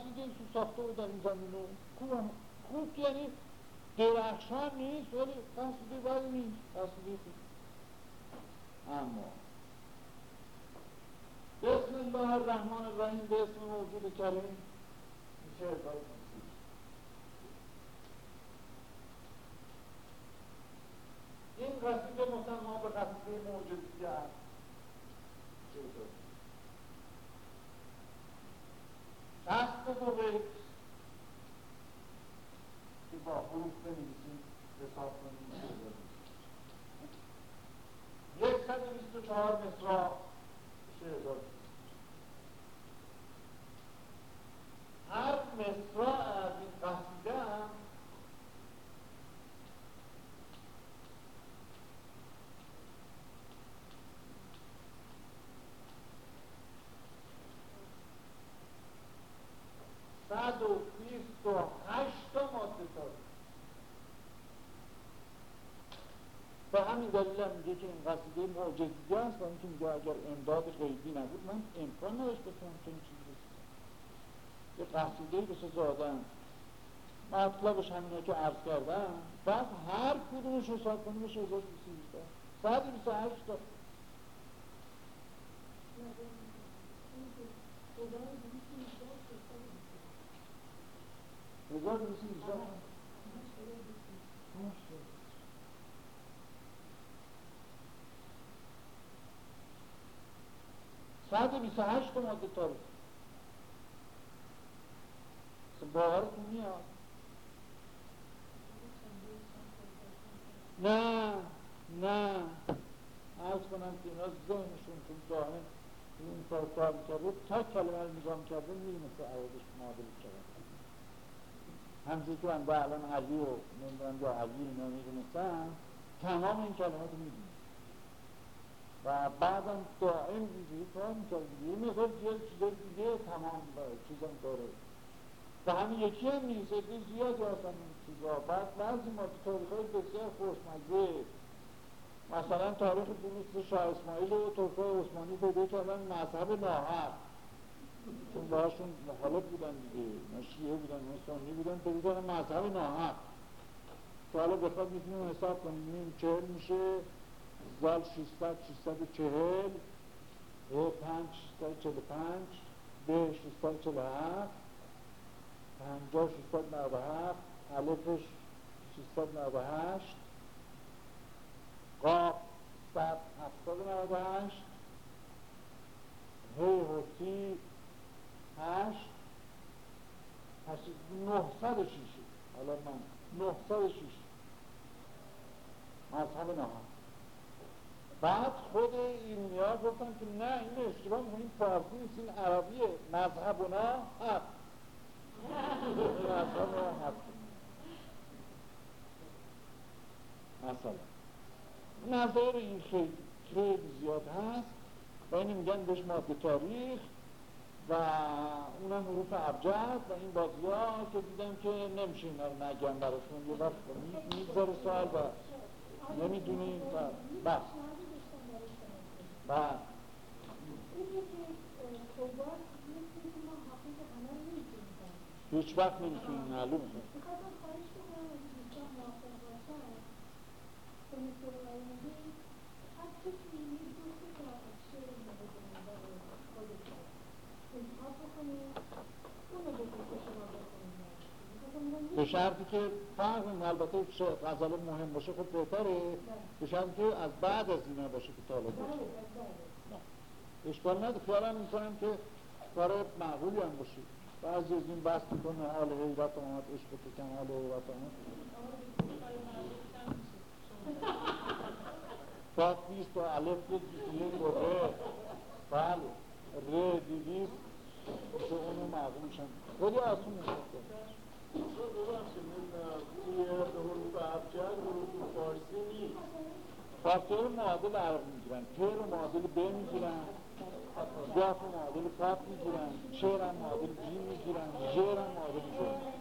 این قصیده ایشون ساخته بود در این زمینه خوب خوب یعنی درخشان نیست ولی قصیده بدی نیست. خوب اما بسم الله الرحمن الرحیم به اسم موجود کریم. میشه ارزای این قصیده مسلمان به قصیده موجودی است شست دو بیت که با حروف بنویسیم حساب کنیم یک صد و بیست و چهار مصرا میشه هزار هر مصرا از این قصیده هم صد و بیست و هشت تا ماده داره به همین دلیل هم میگه که این قصیده معجزی است و اینکه میگه اگر امداد غیبی نبود من امکان نداشت بتونم چنین چیزی رسیدم یه قصیده به زادن. مطلبش همینه که عرض کردم. بعد هر کدومش حساب کنیم میشه 1218 128 تا. هزار دویست بیست و هشت ماده تاریخ باورتون میاد نه نه. عرض کنم که اینا ذهنشون چون دائم این کار کار می‌کرده تا کلمه رو نگاه می‌کرده می‌دونسته عوضش معادل شده همچون که من با الان علی و نمی‌دونم یا علی اینا می‌دونستم تمام این کلمات رو می‌دونم. و بعدم دائم اینجوری کار می‌کرد یه مقدار زیاد چیزای دیگه تمام چیزم داره. و همین یکی هم نیست ایده زیادی هستن این چیزا. بعد بعضی ما تاریخ های بسیار خوشمزه. مثلا تاریخ دونست شاه اسماعیل و ترکای عثمانی پیدا کردن مذهب ناحق. چون باهاشون مخالف بودن دیگه. نه شیعه بودن نه سنی بودن پیدا کردن مذهب ناحق. که حالا بخواد می‌تونیم حساب کنیم چهل میشه. زال 600 640 ا 5 645 ب 647 50 697 الفش 698 قاف 798 هی حسی 8 پس 906 حالا من 906 مذهب نهار بعد خود این ها گفتن که نه این اشتباه این فارسی نیست این عربیه مذهبنا حق مذهبنا حق مثلا. نظر این خیلی خیلی زیاد هست. و این میگن بهش ماده تاریخ. و اونم حروف ابجد. و این بازی ها که دیدم که نمیشه اینا رو نگم براشون. یه وقت می‌گذاره سال و نمی‌دونیم. و بس. و هیچ وقت نمی‌تونیم معلوم به شرطی که فرق البته غزل مهم باشه خب بهتره به شرطی که از بعد از اینا باشه که طالب باشه. اشکال نداره. خیالم می‌کنم که کار معقولی هم باشه. بعضی از این بحث می‌کنه حال حیرت آمد عشق تو کم حال حیرت آمد. فقط نیست و علف یک و ره بله. ره دیویست که اونو معقول شن خیلی آسون میشه فارسی رو معادل عرب می‌گیرن ت رو معادل ب می‌گیرن گاف رو معادل کاف می‌گیرن هم معادل جی می‌گیرن معادل ژ